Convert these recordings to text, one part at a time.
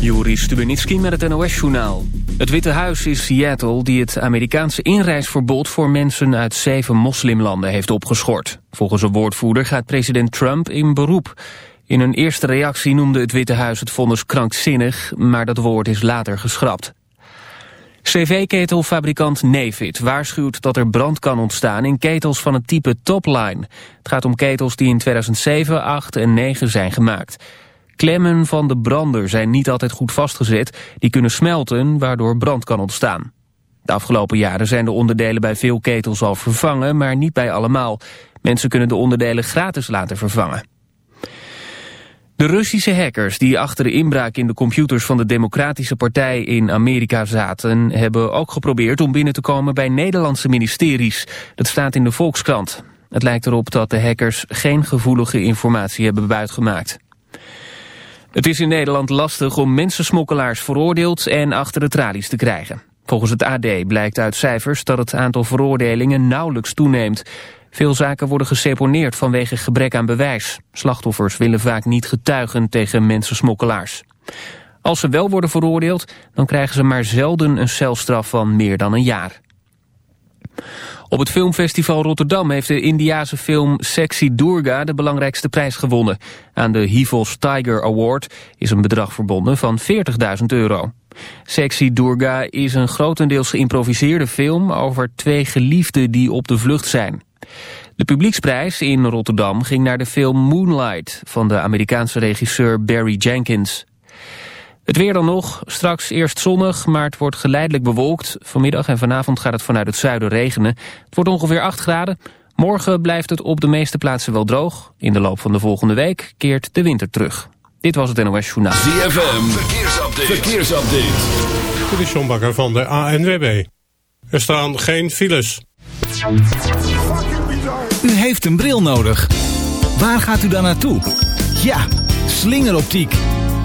Juri Stubenitski met het NOS-journaal. Het Witte Huis is Seattle die het Amerikaanse inreisverbod... voor mensen uit zeven moslimlanden heeft opgeschort. Volgens een woordvoerder gaat president Trump in beroep. In een eerste reactie noemde het Witte Huis het vonnis krankzinnig... maar dat woord is later geschrapt. CV-ketelfabrikant Nevid waarschuwt dat er brand kan ontstaan in ketels van het type Topline. Het gaat om ketels die in 2007, 8 en 9 zijn gemaakt. Klemmen van de brander zijn niet altijd goed vastgezet. Die kunnen smelten, waardoor brand kan ontstaan. De afgelopen jaren zijn de onderdelen bij veel ketels al vervangen, maar niet bij allemaal. Mensen kunnen de onderdelen gratis laten vervangen. De Russische hackers die achter de inbraak in de computers van de Democratische Partij in Amerika zaten, hebben ook geprobeerd om binnen te komen bij Nederlandse ministeries. Dat staat in de Volkskrant. Het lijkt erop dat de hackers geen gevoelige informatie hebben buitgemaakt. Het is in Nederland lastig om mensensmokkelaars veroordeeld en achter de tralies te krijgen. Volgens het AD blijkt uit cijfers dat het aantal veroordelingen nauwelijks toeneemt. Veel zaken worden geseponeerd vanwege gebrek aan bewijs. Slachtoffers willen vaak niet getuigen tegen mensensmokkelaars. Als ze wel worden veroordeeld, dan krijgen ze maar zelden een celstraf van meer dan een jaar. Op het filmfestival Rotterdam heeft de Indiase film Sexy Durga de belangrijkste prijs gewonnen. Aan de Hivos Tiger Award is een bedrag verbonden van 40.000 euro. Sexy Durga is een grotendeels geïmproviseerde film over twee geliefden die op de vlucht zijn. De publieksprijs in Rotterdam ging naar de film Moonlight van de Amerikaanse regisseur Barry Jenkins. Het weer dan nog, straks eerst zonnig, maar het wordt geleidelijk bewolkt. Vanmiddag en vanavond gaat het vanuit het zuiden regenen. Het wordt ongeveer 8 graden. Morgen blijft het op de meeste plaatsen wel droog. In de loop van de volgende week keert de winter terug. Dit was het NOS Journaal. ZFM, verkeersupdate. verkeersupdate. Dit is John Bakker van de ANWB. Er staan geen files. U heeft een bril nodig. Waar gaat u dan naartoe? Ja, slingeroptiek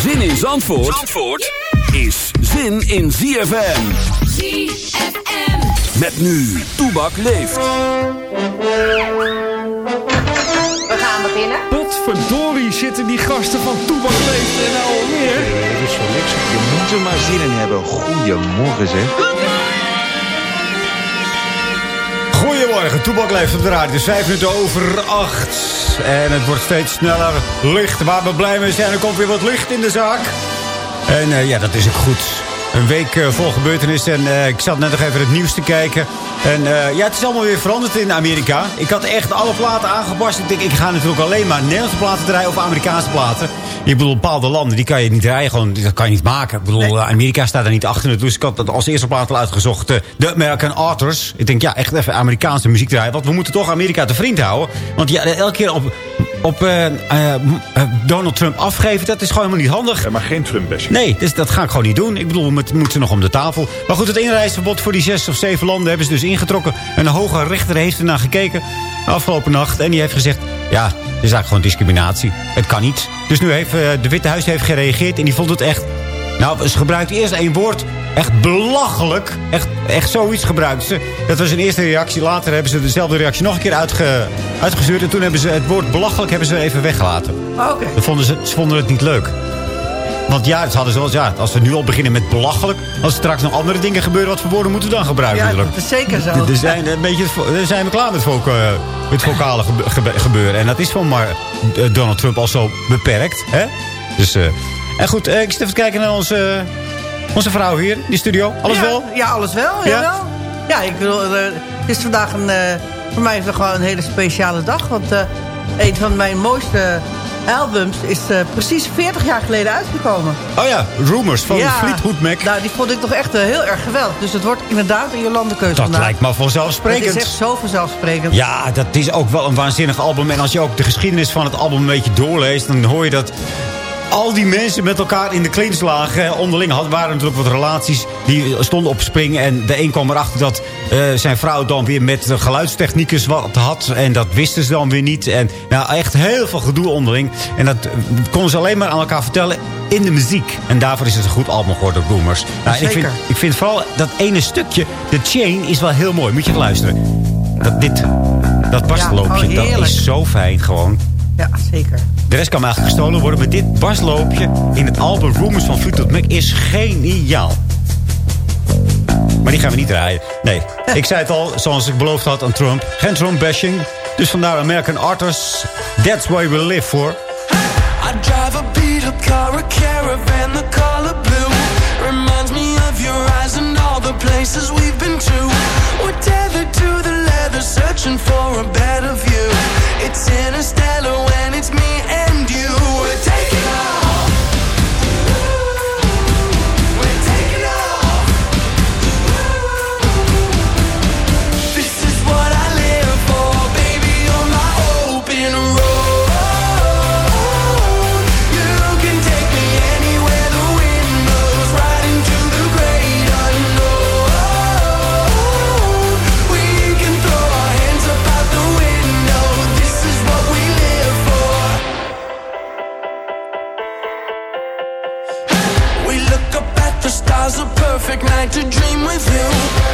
Zin in Zandvoort, Zandvoort is zin in ZFM. ZFM. Met nu, Toebak leeft. We gaan beginnen. Potverdorie zitten die gasten van Toebak leeft en nou alweer. Het is voor niks. Je moet er maar zin in hebben. Goedemorgen zeg. Goedemorgen, Toebak leeft op de radio. Het is vijf minuten over En het wordt steeds sneller licht. Waar we blij mee zijn, er komt weer wat licht in de zaak. En uh, ja, dat is ook goed. Een week uh, vol gebeurtenissen. En uh, ik zat net nog even het nieuws te kijken. En ja, het is allemaal weer veranderd in Amerika. Ik had echt alle platen aangepast. Ik denk, ik ga natuurlijk alleen maar Nederlandse platen draaien of Amerikaanse platen. Ik bedoel, bepaalde landen, die kan je niet draaien. Gewoon, dat kan je niet maken. Ik bedoel, nee. Amerika staat er niet achter. Dus ik had dat als eerste plaat al uitgezocht. De American Authors. Ik denk, ja, echt even Amerikaanse muziek draaien. Want we moeten toch Amerika te vriend houden. Want ja, elke keer op op uh, uh, Donald Trump afgeven. Dat is gewoon helemaal niet handig. Ja, maar geen Trump-bashing. Nee, dus dat ga ik gewoon niet doen. Ik bedoel, we moeten nog om de tafel. Maar goed, het inreisverbod voor die zes of zeven landen hebben ze dus ingetrokken. En de hoge rechter heeft er naar gekeken afgelopen nacht. En die heeft gezegd, ja, dit is eigenlijk gewoon discriminatie. Het kan niet. Dus nu heeft uh, de Witte Huis heeft gereageerd en die vond het echt... Nou, ze gebruikt eerst één woord. Echt belachelijk. Echt, echt zoiets gebruikt ze. Dat was een eerste reactie. Later hebben ze dezelfde reactie nog een keer uitge, uitgestuurd. En toen hebben ze het woord belachelijk hebben ze even weggelaten. Oh, Oké. Dan vonden ze, ze vonden het niet leuk. Want ja, ze hadden zoals, ja, als we nu al beginnen met belachelijk... als er straks nog andere dingen gebeuren... wat voor woorden moeten we dan gebruiken? Ja, dat is zeker zo. Er zijn, een beetje, er zijn we klaar met, voca- met vocale gebe- gebe- gebeuren. En dat is van maar eh, Donald Trump al zo beperkt. Hè? Dus, eh, en goed, eh, ik zit even te kijken naar onze, onze vrouw hier in de studio. Alles ja, wel? Ja, alles wel. Ja? Ja, wel. ja ik bedoel, eh, het is vandaag een, eh, voor mij is het gewoon een hele speciale dag. Want eh, een van mijn mooiste albums is precies 40 jaar geleden uitgekomen. Oh ja, Rumors van ja, Fleetwood Mac. Nou, die vond ik toch echt heel erg geweldig. Dus het wordt inderdaad een Jolande keuze Dat vandaag. lijkt me vanzelfsprekend. Het is echt zo vanzelfsprekend. Ja, dat is ook wel een waanzinnig album. En als je ook de geschiedenis van het album een beetje doorleest... dan hoor je dat al die mensen met elkaar in de clinch lagen. Onderling had, waren natuurlijk wat relaties die stonden op spring. En de een kwam erachter dat eh, zijn vrouw dan weer met de geluidstechnicus wat had. En dat wisten ze dan weer niet. En nou, echt heel veel gedoe onderling. En dat eh, konden ze alleen maar aan elkaar vertellen in de muziek. En daarvoor is het een goed album geworden, Boomers. Nou, ik, vind, ik vind vooral dat ene stukje, de chain, is wel heel mooi. Moet je het luisteren. Dat, dit, dat oh, dat heerlijk. is zo fijn gewoon. Ja, zeker. De rest kan eigenlijk gestolen worden. Maar dit barsloopje in het album Rumors van Fleetwood Mac is geniaal. Maar die gaan we niet draaien. Nee, ik zei het al, zoals ik beloofd had aan Trump. Geen Trump-bashing. Dus vandaar American Artists. That's why we live for. I drive a beat up car, a caravan, the color blue. Reminds me of your eyes and all the places we've been to. We're tethered to the leather, searching for a better view. It's interstellar when it's me and you. We're taking off. Night to dream with you.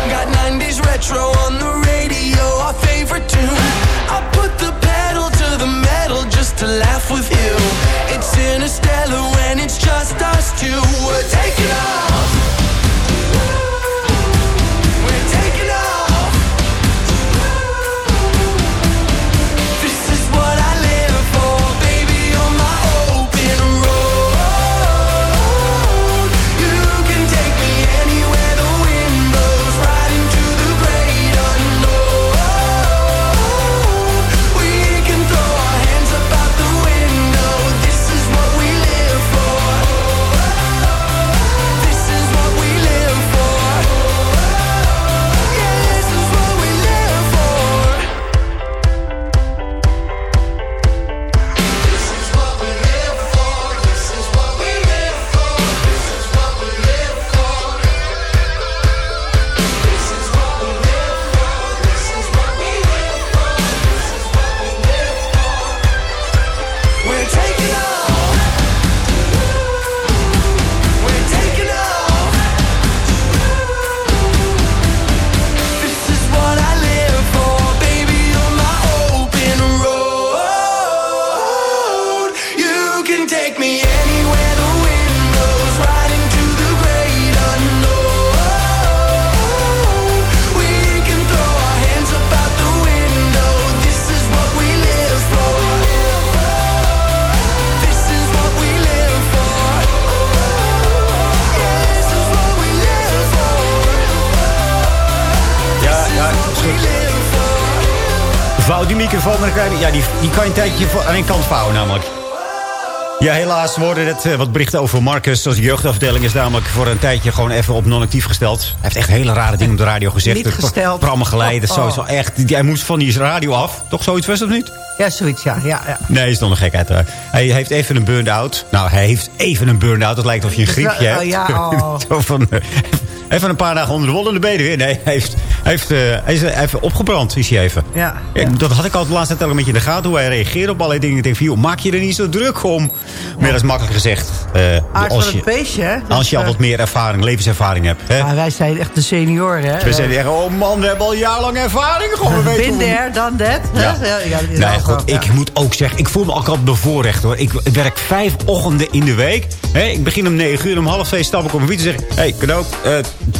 Got 90s retro on the radio, our favorite tune. I put the pedal to the metal just to laugh with you. It's interstellar when it's just us two. We're taking off. Microfoon, ja, die, die kan je een tijdje aan één kant vouwen namelijk. Ja, helaas worden het eh, wat berichten over Marcus. Als jeugdafdeling is namelijk voor een tijdje gewoon even op non-actief gesteld. Hij heeft echt hele rare dingen op de radio gezegd. Niet gesteld. Programma geleid. Oh, Zo, oh. zo echt. Hij moest van die radio af. Toch zoiets was dat niet? Ja, zoiets, ja. ja, ja. Nee, is nog een gekheid. hè. Hij heeft even een burn-out. Nou, hij heeft even een burn-out. Het lijkt of je een griepje oh, hebt. ja, oh. Zo van, eh, even een paar dagen onder de wol in de benen weer. Nee, hij heeft Hij heeft, eh, hij is even opgebrand, is hij even. Ja. Ja, Dat had ik al de laatste tijd een beetje in de gaten. Hoe hij reageert op allerlei dingen. Ik denk van, joh, maak je er niet zo druk om. Maar dat is makkelijk gezegd. eh, Aard als je, het beestje, hè? Dus, als je al eh, wat meer ervaring, levenservaring hebt. Hè? ja, wij zijn echt de senioren, hè? We zeiden echt, oh man, we hebben al jarenlang ervaring. Gewoon, we weten done that. hè? Ja. Ja, dat Nee, goed, ik moet ook zeggen, ik voel me ook altijd bevoorrecht hoor. Ik werk vijf ochtenden in de week. Hè, ik begin om negen uur, om half twee stap ik op mijn fiets en zeg... Hé, hey, cadeau, uh,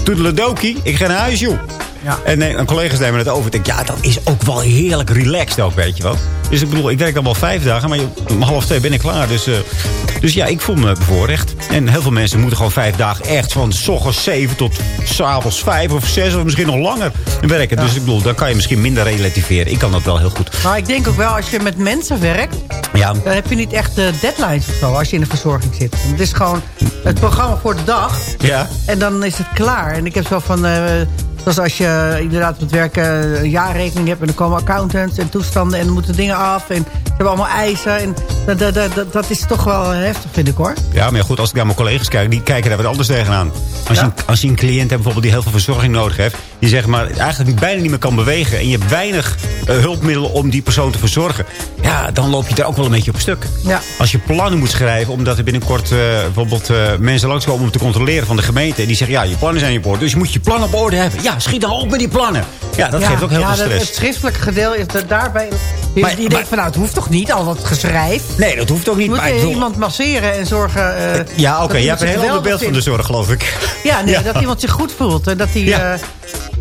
toedeledokie, ik ga naar huis joh. Ja. En nee, een collega's nemen het over. Ik denk, ja, dat is ook wel heerlijk relaxed ook, weet je wel. Dus ik bedoel, ik werk dan wel vijf dagen, maar om half twee ben ik klaar. Dus, eh, dus ja, ik voel me bevoorrecht. En heel veel mensen moeten gewoon vijf dagen echt van s ochtends zeven tot s'avonds vijf of zes of misschien nog langer werken. Dus ik bedoel, dan kan je misschien minder relativeren. Ik kan dat wel heel goed. Maar ik denk ook wel, als je met mensen werkt... Ja, dan heb je niet echt de deadlines of zo, als je in de verzorging zit. Het is gewoon het programma voor de dag. ja. En dan is het klaar. En ik heb zo van... eh, zoals als je inderdaad met werken een jaarrekening hebt... en dan komen accountants en toestanden en dan moeten dingen af... en ze hebben allemaal eisen. En dat, dat, dat, dat- is toch wel heftig, vind ik hoor. Ja, maar goed, als ik naar mijn collega's kijk, die kijken daar wat anders tegenaan. Als, je, een- als je een cliënt hebt bijvoorbeeld die heel veel verzorging nodig heeft... die zeg maar eigenlijk bijna niet meer kan bewegen... en je hebt weinig eh, hulpmiddelen om die persoon te verzorgen... ja, dan loop je daar ook wel een beetje op stuk. Ja. Als je plannen moet schrijven, omdat er binnenkort eh, bijvoorbeeld eh, mensen langskomen om te controleren van de gemeente... en die zeggen, ja, je plannen zijn in orde, dus je moet je plannen op orde hebben. Ja, schiet dan op met die plannen. Ja, dat geeft ook heel ja, veel stress. Het schriftelijke gedeelte is dat daarbij... Je, Maar- je maar- denkt van, nou, het hoeft toch niet, al dat geschrijf. Nee, dat hoeft ook niet. Moet maar je bedoel- iemand masseren en zorgen... eh, ja, oké, je hebt een heel ander beeld van de zorg, geloof ik. Ja, nee, Ja. dat iemand zich goed voelt. En dat hij,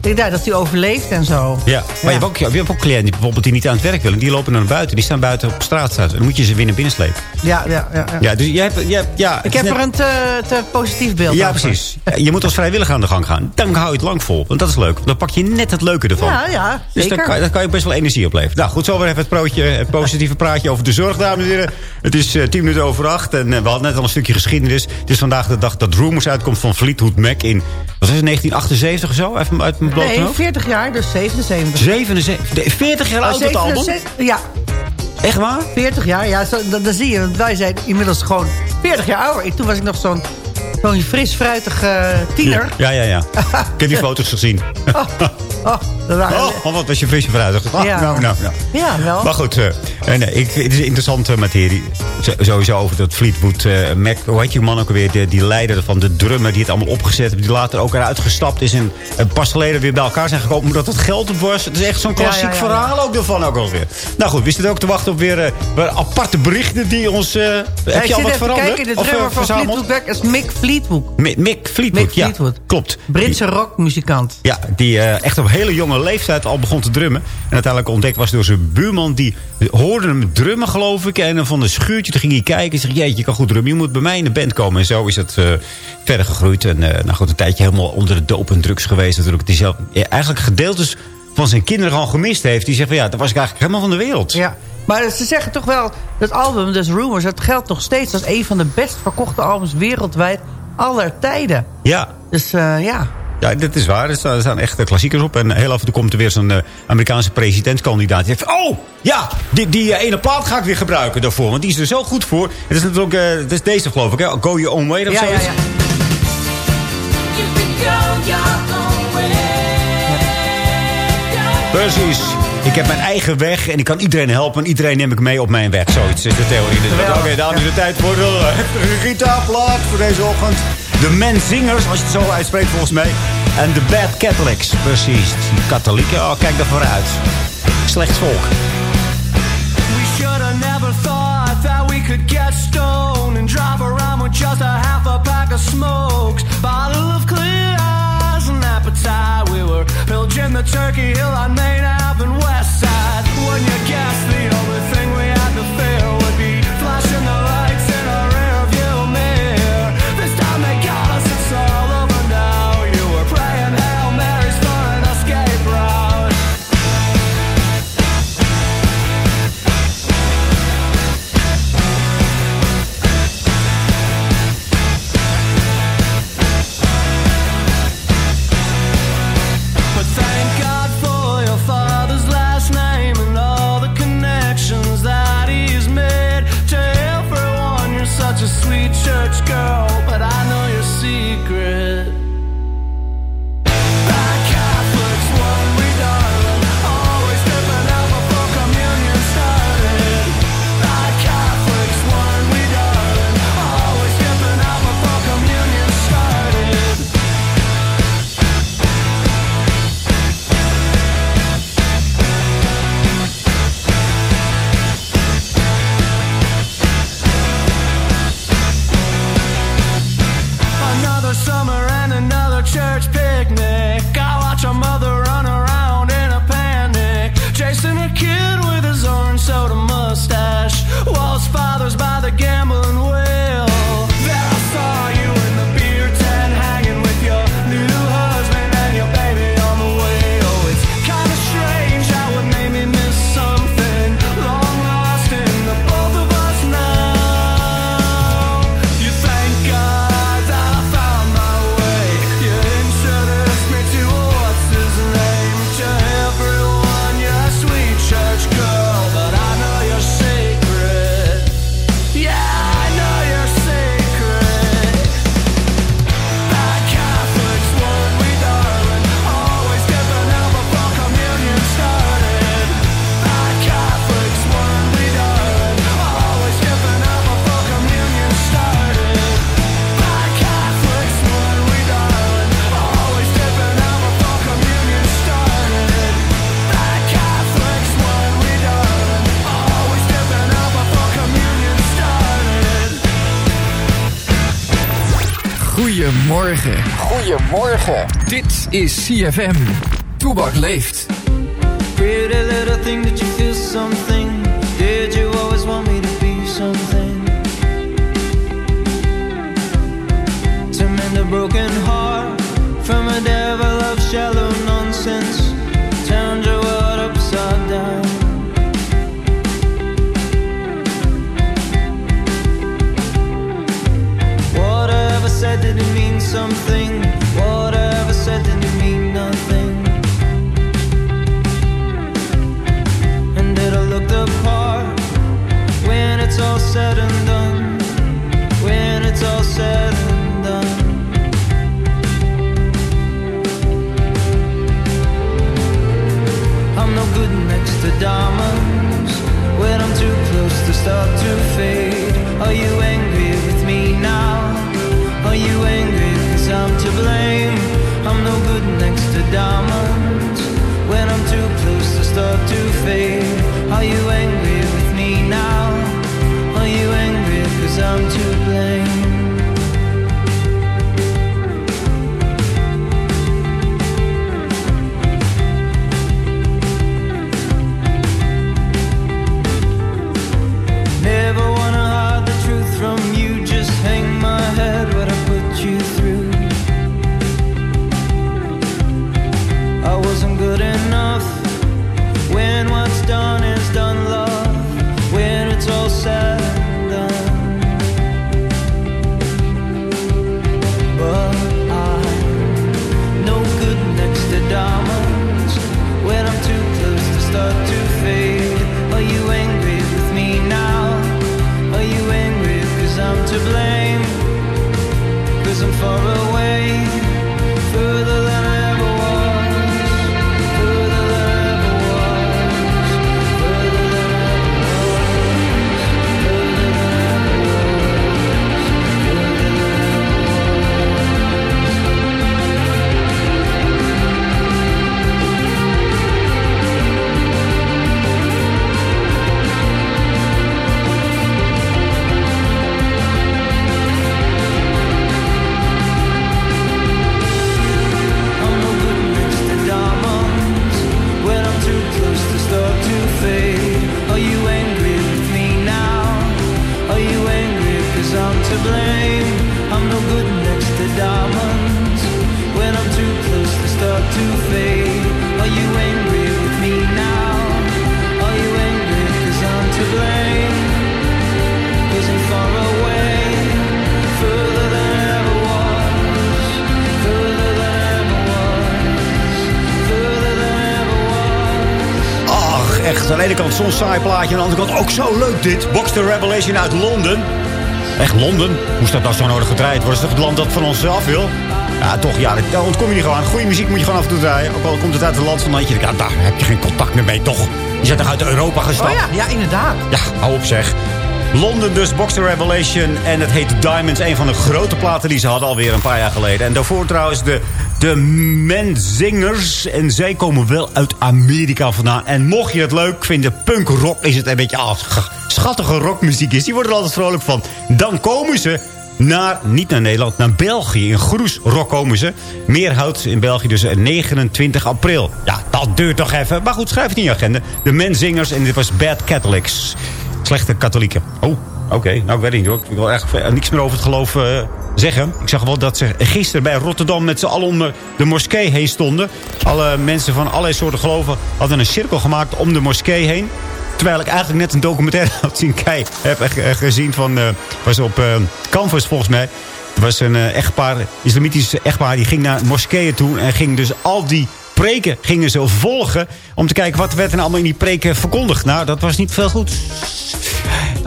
Ja. eh, ja, dat hij overleeft en zo. Ja, maar je hebt ook, je hebt ook cliënten die bijvoorbeeld die niet aan het werk willen. Die lopen naar buiten. Die staan buiten op straat. staan. Dan moet je ze weer naar binnen slepen. Ja, ja, ja. ja. Ja, dus je hebt, je hebt, ja, Ik heb net- er een te, te positief beeld Ja, over. precies. Je moet als vrijwilliger aan de gang gaan. Dan hou je het lang vol. Want dat is leuk. Dan pak je net het leuke ervan. Ja, ja, Dus zeker. dan kan, dan kan je best wel energie opleveren. Nou goed, zo weer even het, prootje, het positieve praatje over de zorg, dames en heren. Het is eh, tien minuten over acht. En eh, we hadden net al een stukje geschiedenis. Het is vandaag de dag dat Rumors uitkomt van Fleetwood Mac in... Wat is het, 1978 of zo? Even uit mijn blote Nee, hoofd. 40 jaar, dus 77. 77, nee, 40 jaar Oh, oud het album? 77 Ja, Echt waar? 40 jaar. Ja, zo, dat zie je. Want wij zijn inmiddels gewoon 40 jaar ouder. Ik- Toen was ik nog zo'n zo'n fris, fruitig eh, tiener. Ja, ja, ja. Ik heb die foto's gezien. Oh, Oh, oh, wat was je frisje vooruit. Oh, Ja. Nou, nou, nou. Ja, wel. Maar goed, eh, nee, ik, het is een interessante materie. Z- Sowieso over dat Fleetwood eh, Mac. Hoe heet je man ook alweer? De, die leider van de drummer die het allemaal opgezet heeft. Die later ook eruit gestapt is. En pas geleden weer bij elkaar zijn gekomen. Omdat het geld op was. Het is echt zo'n Ja, klassiek ja, ja, ja. verhaal ook ervan ook alweer. Nou goed, we zitten ook te wachten op weer, weer aparte berichten die ons... Ja, heb je al wat veranderd? kijken. De Of, drummer van verzameld? Fleetwood Mac is Mick Fleetwood. Mi- Mick Fleetwood, Mick ja. Fleetwood. Klopt. Britse rockmuzikant. Ja, die echt op hele jonge leeftijd al begon te drummen. En uiteindelijk ontdekt was door zijn buurman. Die hoorde hem drummen, geloof ik. En van een schuurtje, toen ging hij kijken. En zei, jeetje, je kan goed drummen. Je moet bij mij in de band komen. En zo is het eh, verder gegroeid. En eh, nou goed, een tijdje helemaal onder de doop en drugs geweest natuurlijk. Die zelf ja, eigenlijk gedeeltes van zijn kinderen gewoon gemist heeft. Die zegt van, ja, dat was ik eigenlijk helemaal van de wereld. Ja. Maar ze zeggen toch wel, dat album, dus Rumors... dat geldt nog steeds als een van de best verkochte albums wereldwijd aller tijden. Ja, Dus eh, ja, Ja, dat is waar. Er staan, er staan echt klassiekers op. En heel af en toe komt er weer zo'n eh, Amerikaanse presidentskandidaat. Die zegt, oh, ja, die, die eh, ene plaat ga ik weer gebruiken daarvoor. Want die is er zo goed voor. Het is natuurlijk ook, eh, het is deze geloof ik, hè? Go Your Own Way of ja, ja, zoiets. ja. Precies. Ik heb mijn eigen weg en ik kan iedereen helpen. En iedereen neem ik mee op mijn weg. Zoiets is de theorie. Dus, Oké, dan is het tijd voor de heftige gitaarplaat voor deze ochtend. De Menzingers, als je het zo uitspreekt volgens mij. En de Bad Catholics. Precies. Die katholieken, oh, kijk daar vooruit. Slecht volk. We should have never thought that we could get stoned and drive around with just a half a pack of smokes. Bottle of clear eyes and appetite. We were pillaging the Turkey Hill on Main Ave and West Side. When you guess the only thing we had to fear Goedemorgen. Goedemorgen. Dit is CFM. Toebak leeft. Something? Plaatje. Aan de andere kant ook zo leuk dit. Box the Revelation uit Londen. Echt Londen? Moest dat nou zo nodig gedraaid worden? Is toch het land dat van ons af wil? Ja, toch. Ja, daar ontkom je niet gewoon. Goede muziek moet je gewoon af en toe draaien. Ook al komt het uit het land van dat je ja, daar heb je geen contact meer mee, toch? Je bent toch uit Europa gestapt? Oh ja, ja, inderdaad. Ja, hou op zeg. Londen dus, Box the Revelation. En het heet Diamonds. Een van de grote platen die ze hadden alweer een paar jaar geleden. En daarvoor trouwens de, de Menzingers. En zij komen wel uit Amerika vandaan. En mocht je het leuk vinden, punk rock is het een beetje... Sch- schattige rockmuziek is. Die worden er altijd vrolijk van. Dan komen ze naar, niet naar Nederland, naar België. In Groes rock komen ze. Meerhout in België, dus 29 april. Ja, dat duurt toch even. Maar goed, schrijf het in je agenda. De Menzingers en dit was Bad Catholics. Slechte katholieken. Oh, oké. Nou, ik weet niet hoor. Ik wil echt niks meer over het geloof eh, zeggen. Ik zag wel dat ze gisteren bij Rotterdam met z'n allen om de- moskee heen stonden. Alle mensen van allerlei soorten geloven hadden een cirkel gemaakt om de moskee heen. Terwijl ik eigenlijk net een documentaire had zien kijken. Heb gezien van... eh, was op eh, Canvas volgens mij. Er was een eh, echtpaar, islamitisch echtpaar... die ging naar moskeeën toe en ging dus al die preken gingen ze volgen... om te kijken wat werd er nou allemaal in die preken verkondigd. Nou, dat was niet veel goed.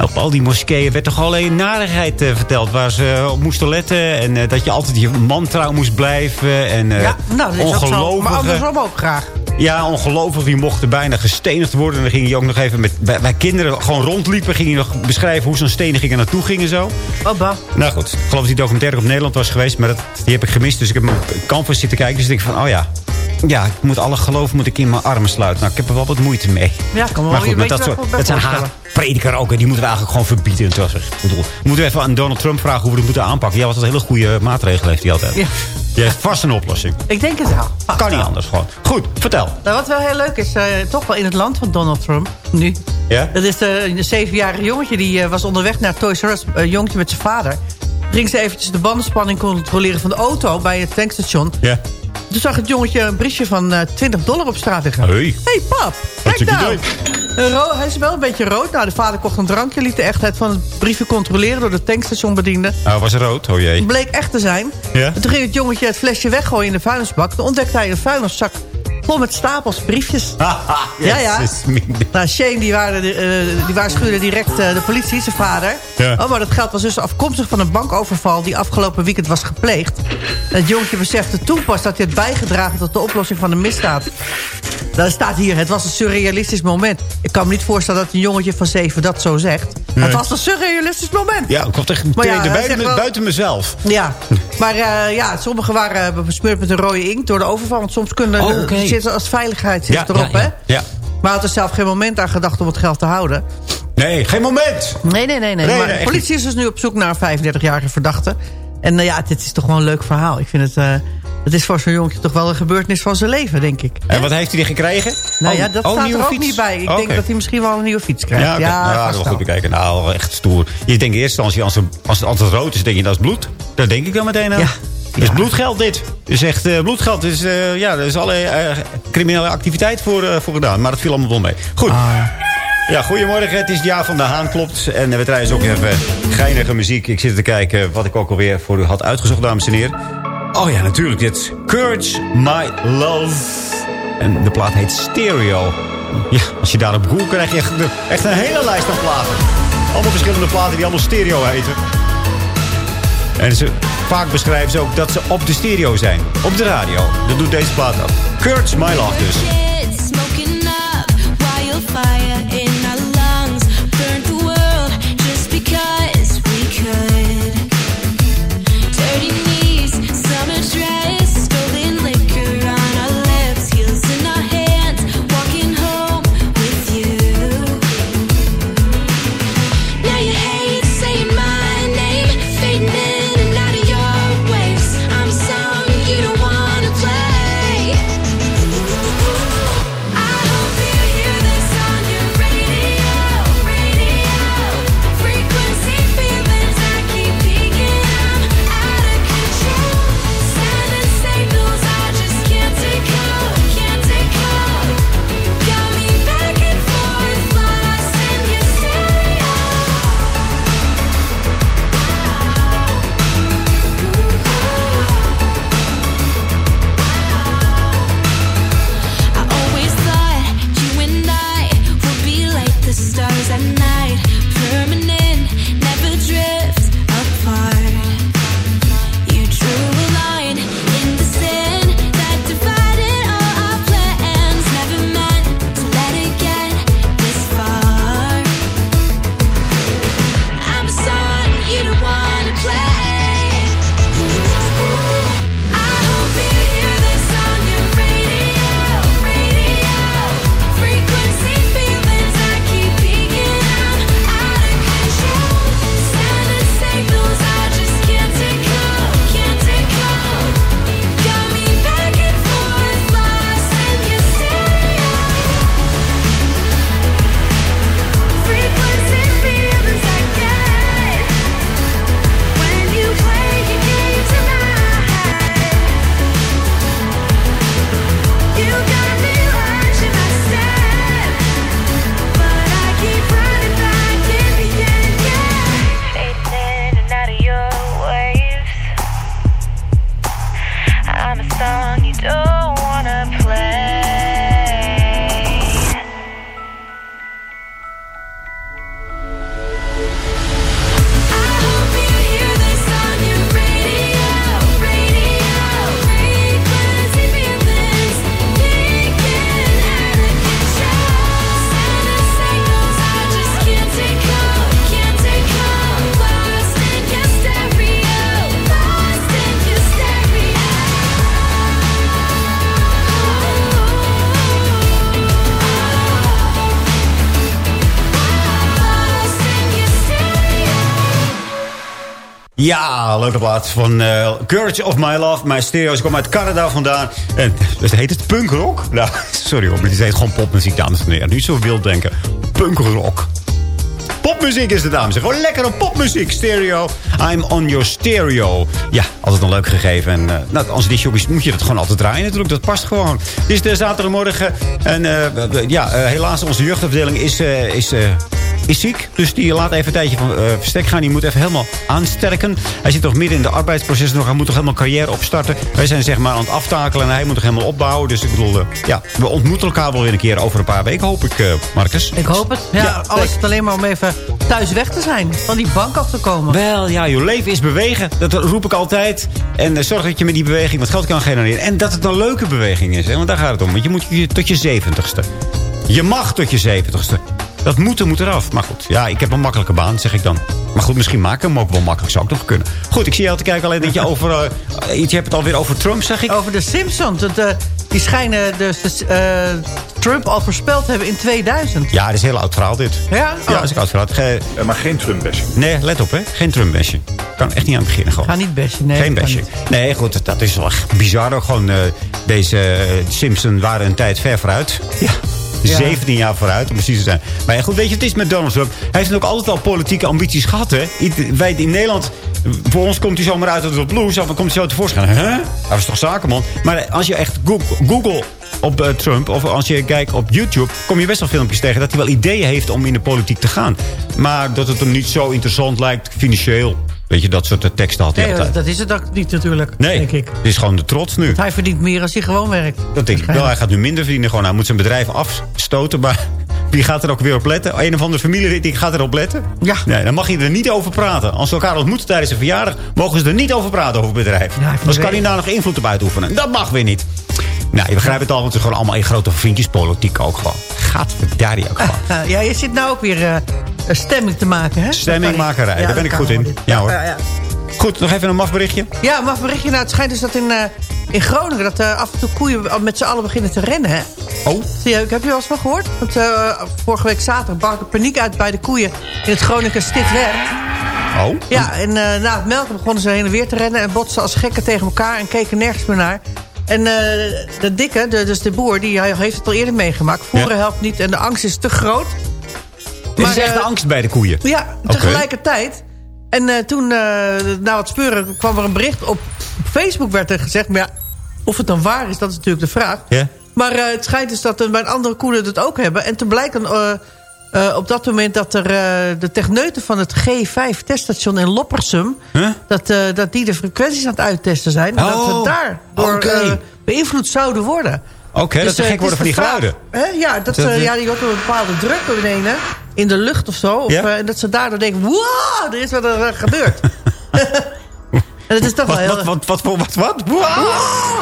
Op al die moskeeën werd toch alleen narigheid eh, verteld... waar ze op moesten letten. En eh, dat je altijd je man trouw moest blijven. En eh ja, nou, dat is ook zo. Maar andersom ook graag. ja, ongelooflijk. Die mochten bijna gestenigd worden. En dan ging je ook nog even met bij kinderen gewoon rondliepen. Ging je nog beschrijven hoe zo'n steniging er naartoe ging en zo. Oh, bah. Nou goed, ik geloof dat die documentaire op Nederland was geweest. Maar dat, die heb ik gemist. Dus ik heb op Canvas zitten kijken. Dus ik denk van, oh ja. Ja, ik moet alle geloof moet ik in mijn armen sluiten. Nou, ik heb er wel wat moeite mee. Ja, kan wel. Maar goed, met dat, soort, dat zijn haatprediker ook. En die moeten we eigenlijk gewoon verbieden. Ik bedoel, moeten we even aan Donald Trump vragen hoe we het moeten aanpakken. Ja, wat een hele goede maatregelen heeft hij altijd. Ja. Je heeft vast een oplossing. Ik denk het wel. Kan niet anders gewoon. Goed, vertel. Nou, wat wel heel leuk is, eh, toch wel in het land van Donald Trump, nu. Ja? Dat is de, een zevenjarige jongetje, die eh, was onderweg naar Toys R Us. Een jongetje met zijn vader. Ging ze eventjes de bandenspanning controleren van de auto bij het tankstation. Ja. Toen zag het jongetje een briefje van eh 20 dollar op straat liggen. Hey. hey, pap, kijk nou. hij is wel een beetje rood. Nou, de vader kocht een drankje, liet de echtheid van het briefje controleren... door de tankstationbediende. Nou, was rood? Oh jee. Bleek echt te zijn. Ja? En toen ging het jongetje het flesje weggooien in de vuilnisbak. Toen ontdekte hij een vuilniszak vol met stapels briefjes. Ja, ja. Nou, Shane die, waarde, eh, die waarschuwde direct eh, de politie, zijn vader. Ja. Oh, maar dat geld was dus afkomstig van een bankoverval... die afgelopen weekend was gepleegd. Het jongetje besefte toen pas dat hij had bijgedragen... tot de oplossing van de misdaad. Daar staat hier, het was een surrealistisch moment. Ik kan me niet voorstellen dat een jongetje van zeven dat zo zegt. Nee. Het was een surrealistisch moment. Ja, ik kwam echt ja, meteen hij buiten, zegt wel- buiten mezelf. Ja, maar eh, ja, sommigen waren besmeurd met een rode inkt door de overval. Want soms kunnen Oh, oké. Zitten als veiligheid zit erop, hè? ja. Maar had er zelf geen moment aan gedacht om het geld te houden. Nee, geen moment. Nee, nee, nee. nee. Nee, maar de politie is dus nu op zoek naar een 35-jarige verdachte. En eh, ja, dit is toch wel een leuk verhaal. Ik vind het... eh, het is voor zo'n jongetje toch wel een gebeurtenis van zijn leven, denk ik. En wat heeft hij er gekregen? Nou Oh, ja, dat oh, staat er ook fiets. niet bij. Ik denk dat hij misschien wel een nieuwe fiets krijgt. Ja, ja, nou, dat wel wel. goed bekijken. Nou, echt stoer. Je denkt in eerste instantie, als, er- als het altijd rood is, denk je dat is bloed. Dat denk ik dan meteen aan. Ja. Is bloedgeld dit. Het is echt eh, bloedgeld. Eh, ja, er is allerlei eh, criminele activiteit voor, voor gedaan. Maar dat viel allemaal wel mee. Goed. Ah. Ja, goedemorgen. Het is het jaar van de haan, klopt. En we draaien dus ook even geinige muziek. Ik zit te kijken wat ik ook alweer voor u had uitgezocht, dames en heren. Oh ja, natuurlijk. Dit is Courage My Love. En de plaat heet Stereo. Ja, als je daarop googelt, krijg je echt, echt een hele lijst aan platen. Allemaal verschillende platen die allemaal stereo heten. En ze, vaak beschrijven ze ook dat ze op de stereo zijn. Op de radio. Dat doet deze plaat ook. Courage My Love dus. Ja, leuke plaat van eh, Courage of My Love. Mijn stereo's komen uit Canada vandaan. En dus heet het punkrock? Nou, sorry hoor, maar dit heet gewoon popmuziek, dames en heren. Zo wild denken. Punkrock. Popmuziek is de dames. Gewoon lekker op popmuziek. Stereo. I'm on your stereo. Ja, altijd een leuk gegeven. En uh, nou, als die moet je dat gewoon altijd draaien natuurlijk. Dat past gewoon. Het is de zaterdagmorgen. En uh, ja, helaas onze jeugdafdeling is... is is ziek. Dus die laat even een tijdje van uh, verstek gaan. Die moet even helemaal aansterken. Hij zit toch midden in de arbeidsproces nog. Hij moet toch helemaal carrière opstarten. Wij zijn zeg maar aan het aftakelen. En hij moet toch helemaal opbouwen. Dus ik bedoel, uh, ja, we ontmoeten elkaar wel weer een keer over een paar weken. Hoop ik, uh, Marcus. Ik hoop het. Ja, ja al is het alleen maar om even thuis weg te zijn. Van die bank af te komen. Wel, ja, je leven is bewegen. Dat roep ik altijd. En zorg dat je met die beweging wat geld kan genereren. En dat het een leuke beweging is. Hè? Want daar gaat het om. Want je moet je tot je zeventigste. Je mag tot je zeventigste. Dat moeten moet eraf. Maar goed, ja, ik heb een makkelijke baan, zeg ik dan. Maar goed, misschien maken we hem ook wel makkelijk. Zou ook nog kunnen. Goed, ik zie je al te kijken alleen dat je over... Uh, je hebt het alweer over Trump, zeg ik. Over de Simpsons. Dat, uh, die schijnen dus uh, Trump al voorspeld hebben in 2000. Ja, dat is een heel oud verhaal dit. Ja? Oh. Ja, dat is een oud verhaal. Ge maar geen Trump-bashing. Nee, let op hè. Geen Trump-bashing. Kan echt niet aan het beginnen gewoon. Ga niet bashen, nee. Geen bashing. Nee, goed, dat is wel echt bizar ook gewoon. deze Simpsons waren een tijd ver vooruit. Ja. Ja. 17 jaar vooruit, om precies te zijn. Maar ja, goed, weet je, het is met Donald Trump. Hij heeft ook altijd al politieke ambities gehad, hè? Wij in Nederland, voor ons komt hij zomaar uit het blues. Of dan komt hij zo tevoorschijn. Hè? Hij was toch zakenman? Maar als je echt Google op uh, Trump, of als je kijkt op YouTube... kom je best wel filmpjes tegen dat hij wel ideeën heeft om in de politiek te gaan. Maar dat het hem niet zo interessant lijkt, financieel... Weet je, dat soort teksten had hij nee, altijd. dat is het ook niet natuurlijk, nee, denk ik. het is gewoon de trots nu. Want hij verdient meer als hij gewoon werkt. Dat denk ik wel. Hij gaat nu minder verdienen. Gewoon, hij moet zijn bedrijf afstoten. Maar wie gaat er ook weer op letten? Een of andere familie die gaat erop letten? Ja. Nee, dan mag je er niet over praten. Als ze elkaar ontmoeten tijdens een verjaardag... mogen ze er niet over praten over het bedrijf. Ja, Anders kan hij daar nog invloed op uitoefenen. Dat mag weer niet. Nou, je begrijpt het al, want het is gewoon allemaal in grote vriendjespolitiek ook gewoon. Gaat daar ook gewoon. ja, je zit nou ook weer uh, stemming te maken, hè? Stemmingmakerij, ja, daar ben ik goed in. Ja hoor. Ja, ja. Goed, nog even een mafberichtje. Ja, een mafberichtje. Nou, het schijnt dus dat in, uh, in Groningen... dat uh, af en toe koeien met z'n allen beginnen te rennen, hè? Oh. Zie je, heb je wel eens van gehoord? Want vorige week zaterdag brak er paniek uit bij de koeien... in het Groningen Stidwerk. Oh. Ja, en na het melken begonnen ze heen en weer te rennen... en botsen als gekken tegen elkaar en keken nergens meer naar. En de dikke, de, dus de boer, die heeft het al eerder meegemaakt. Voeren ja. helpt niet en de angst is te groot. Er is echt angst bij de koeien? Ja, tegelijkertijd... En uh, toen, uh, na wat speuren, kwam er een bericht op, Facebook werd er gezegd. Maar ja, of het dan waar is, dat is natuurlijk de vraag. Yeah. Maar uh, het schijnt dus dat er bij andere koelen het ook hebben. En toen blijkt dan op dat moment dat er de techneuten van het G5-teststation in Loppersum... Huh? Dat, dat die de frequenties aan het uittesten zijn. En oh, dat ze daardoor okay. beïnvloed zouden worden. Oké, okay, dus, dat ze gek worden van die geluiden. Hè? Ja, dat, dat ja, die wordt een bepaalde druk beneden in de lucht of zo. Of, ja? en dat ze daardoor denken, wow, er is wat er gebeurt. en dat is toch wat, wel heel... Wat, wat, wat, wat, wat, wat? Wow.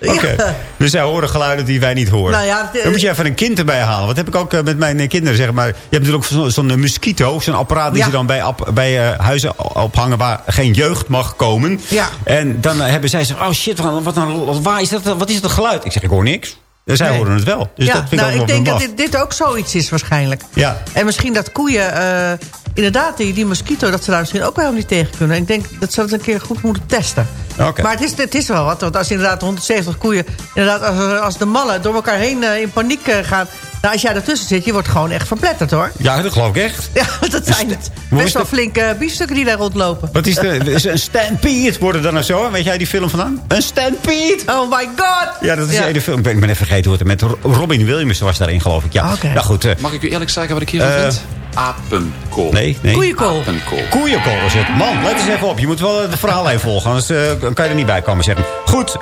Okay. ja. dus zij horen geluiden die wij niet horen. Nou ja, Dan moet je even een kind erbij halen. Wat heb ik ook uh, met mijn kinderen, zeg maar. Je hebt natuurlijk zo'n zo mosquito, zo'n apparaat die ja. ze dan bij, op, bij uh, huizen ophangen waar geen jeugd mag komen. Ja. En dan hebben zij gezegd, oh shit, wat, wat, wat, waar is dat, wat is dat geluid? Ik zeg, ik hoor niks. Zij nee. horen het wel. Dus ja, dat vind nou, ik, ik denk dat dit, dit, ook zoiets is waarschijnlijk. Ja. En misschien dat koeien... Uh, inderdaad, die, die mosquito, dat ze daar misschien ook wel niet tegen kunnen. Ik denk dat ze dat een keer goed moeten testen. Okay. Maar het is, het is wel wat. Want als inderdaad 170 koeien... Inderdaad, als, als de mallen door elkaar heen uh, in paniek uh, gaan... Nou, als jij ertussen zit, je wordt gewoon echt verpletterd, hoor. Ja, dat geloof ik echt. Ja, dat zijn het. Best wel flinke biefstukken die daar rondlopen. Wat is de, is een stampede worden dan of zo? Weet jij die film vandaan? Een stampede! Oh my god! Ja, dat is ja. de film. Ik ben even vergeten hoe het met Robin Williams was daarin, geloof ik. Ja, okay. nou goed. Uh, Mag ik u eerlijk zeggen wat ik hiervan uh, vind? Apenkool. Nee, nee. Koeienkool. Apenkool. Koeienkool is het. Man, let eens even op. Je moet wel de verhaallijn volgen, anders uh, kan je er niet bij komen, zeg maar. Goed.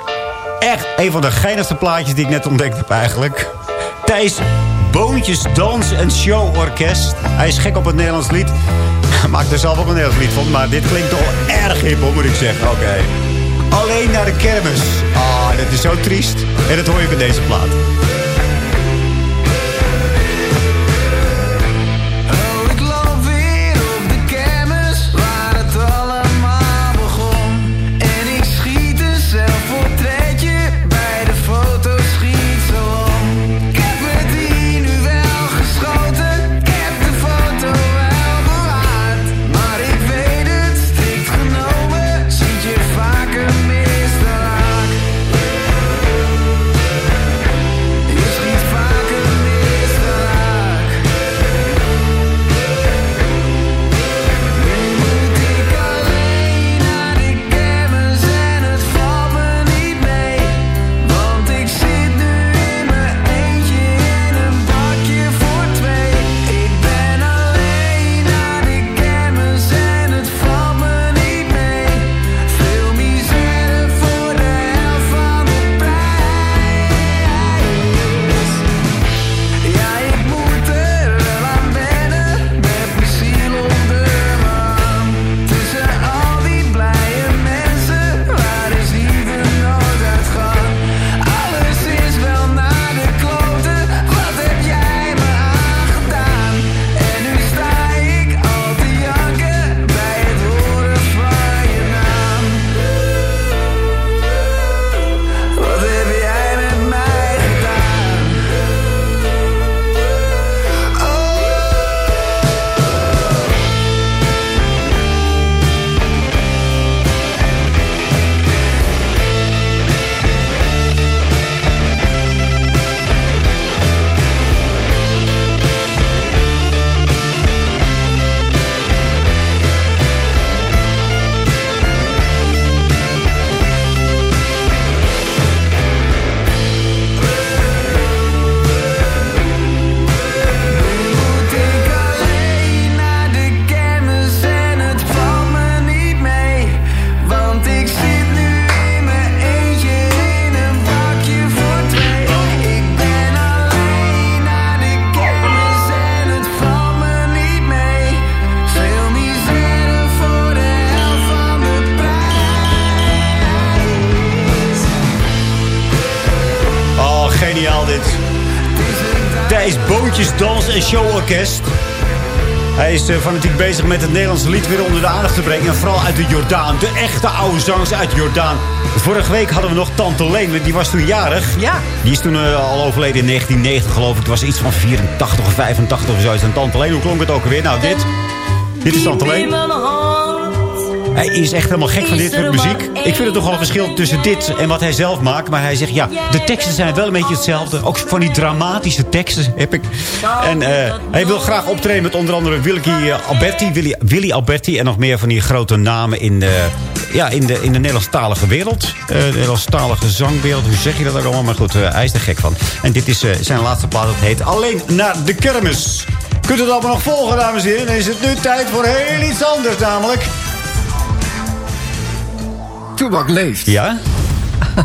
Echt een van de geinigste plaatjes die ik net ontdekt heb eigenlijk. Thijs Boontjes Dans en Showorkest. Hij is gek op het Nederlands lied. Maakt er zelf ook een Nederlands lied van. Maar dit klinkt toch erg hip, moet ik zeggen. Oké. Okay. Alleen naar de kermis. Ah, dat is zo triest. En dat hoor je bij deze plaat. Showorkest. Hij is eh, fanatiek bezig met het Nederlandse lied weer onder de aandacht te brengen. En vooral uit de Jordaan. De echte oude zangers uit Jordaan. Vorige week hadden we nog Tante Leen. Die was toen jarig. Ja. Die is toen eh, al overleden in 1990 geloof ik. Het was iets van 84 of 85 of zoiets. En Tante Leen, hoe klonk het ook alweer? Nou, dit. Dit is Tante Leen. Hij is echt helemaal gek van dit soort muziek. Ik vind het toch wel een verschil tussen dit en wat hij zelf maakt. Maar hij zegt, ja, de teksten zijn wel een beetje hetzelfde. Ook van die dramatische teksten heb ik. En eh, hij wil graag optreden met onder andere Wilkie Alberti, Willy, Willy Alberti... en nog meer van die grote namen in de, ja, in de, in de Nederlandstalige wereld. Eh, de Nederlandstalige zangwereld, hoe zeg je dat ook allemaal? Maar goed, eh, hij is er gek van. En dit is eh, zijn laatste plaat, dat heet Alleen naar de kermis. Kunt u het allemaal nog volgen, dames en heren? Dan is het nu tijd voor heel iets anders namelijk. Toebak leeft. Ja?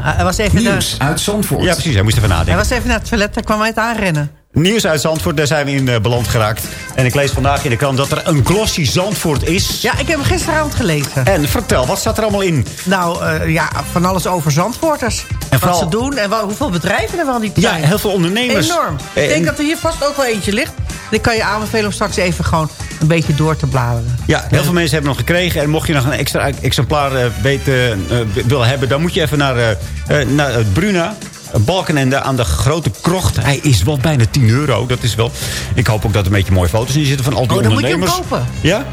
Hij was even, Nieuws uit Zandvoort. Ja, precies. Hij moest even hij nadenken. was even naar het toilet, daar kwam hij het aanrennen. Nieuws uit Zandvoort, daar zijn we in eh, beland geraakt. En ik lees vandaag in de krant dat er een glossy Zandvoort is. Ja, ik heb hem gisteravond gelezen. En vertel, wat staat er allemaal in? Nou, eh, ja, van alles over Zandvoorters. En Wat ze doen en wel, hoeveel bedrijven er wel niet Ja, zijn. heel veel ondernemers. Enorm. Ik denk en- dat er hier vast ook wel eentje ligt. Die kan je aanbevelen om straks even gewoon een beetje door te bladeren. Ja, heel veel mensen hebben hem nog gekregen. En mocht je nog een extra exemplaar eh, weten, eh, willen hebben... dan moet je even naar, eh, naar het Bruna. Balkenende aan de grote krocht. Hij is wel bijna 10 euro. Dat is wel. Ik hoop ook dat er een beetje mooie foto's in zitten van al die Oh, dan moet je hem ondernemers. kopen. Ja?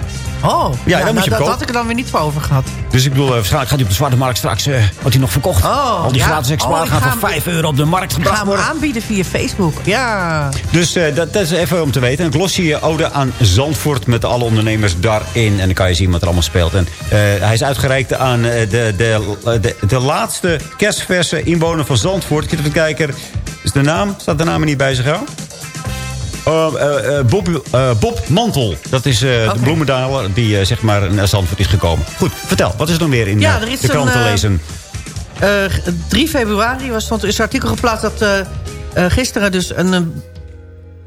Oh, Ja, dan moet je nou, dat had ik er dan weer niet voor over gehad. Dus ik bedoel, eh, waarschijnlijk gaat hij op de Zwarte Markt straks... eh wordt hij nog verkocht. Oh, al die gratis exemplaren Oh, ik gaan ga voor hem- 5 euro op de markt gebracht ga hem worden. aanbieden via Facebook. Ja. Dus eh, dat, dat is even om te weten. Een glossy ode aan Zandvoort met alle ondernemers daarin. En dan kan je zien wat er allemaal speelt. En eh, hij is uitgereikt aan eh, de, de, de, de laatste kerstverse inwoner van Zandvoort. Ik zit even kijken. Is de naam? Staat de naam er niet bij zich, jou? Oh, eh, eh, Bob, eh, Bob Mantel. Dat is de bloemendaler die zeg maar naar Zandvoort is gekomen. Goed, vertel. Wat is er dan weer in Ja, is de krant te lezen? Eh, 3 februari was, stond, is een artikel geplaatst dat gisteren dus een,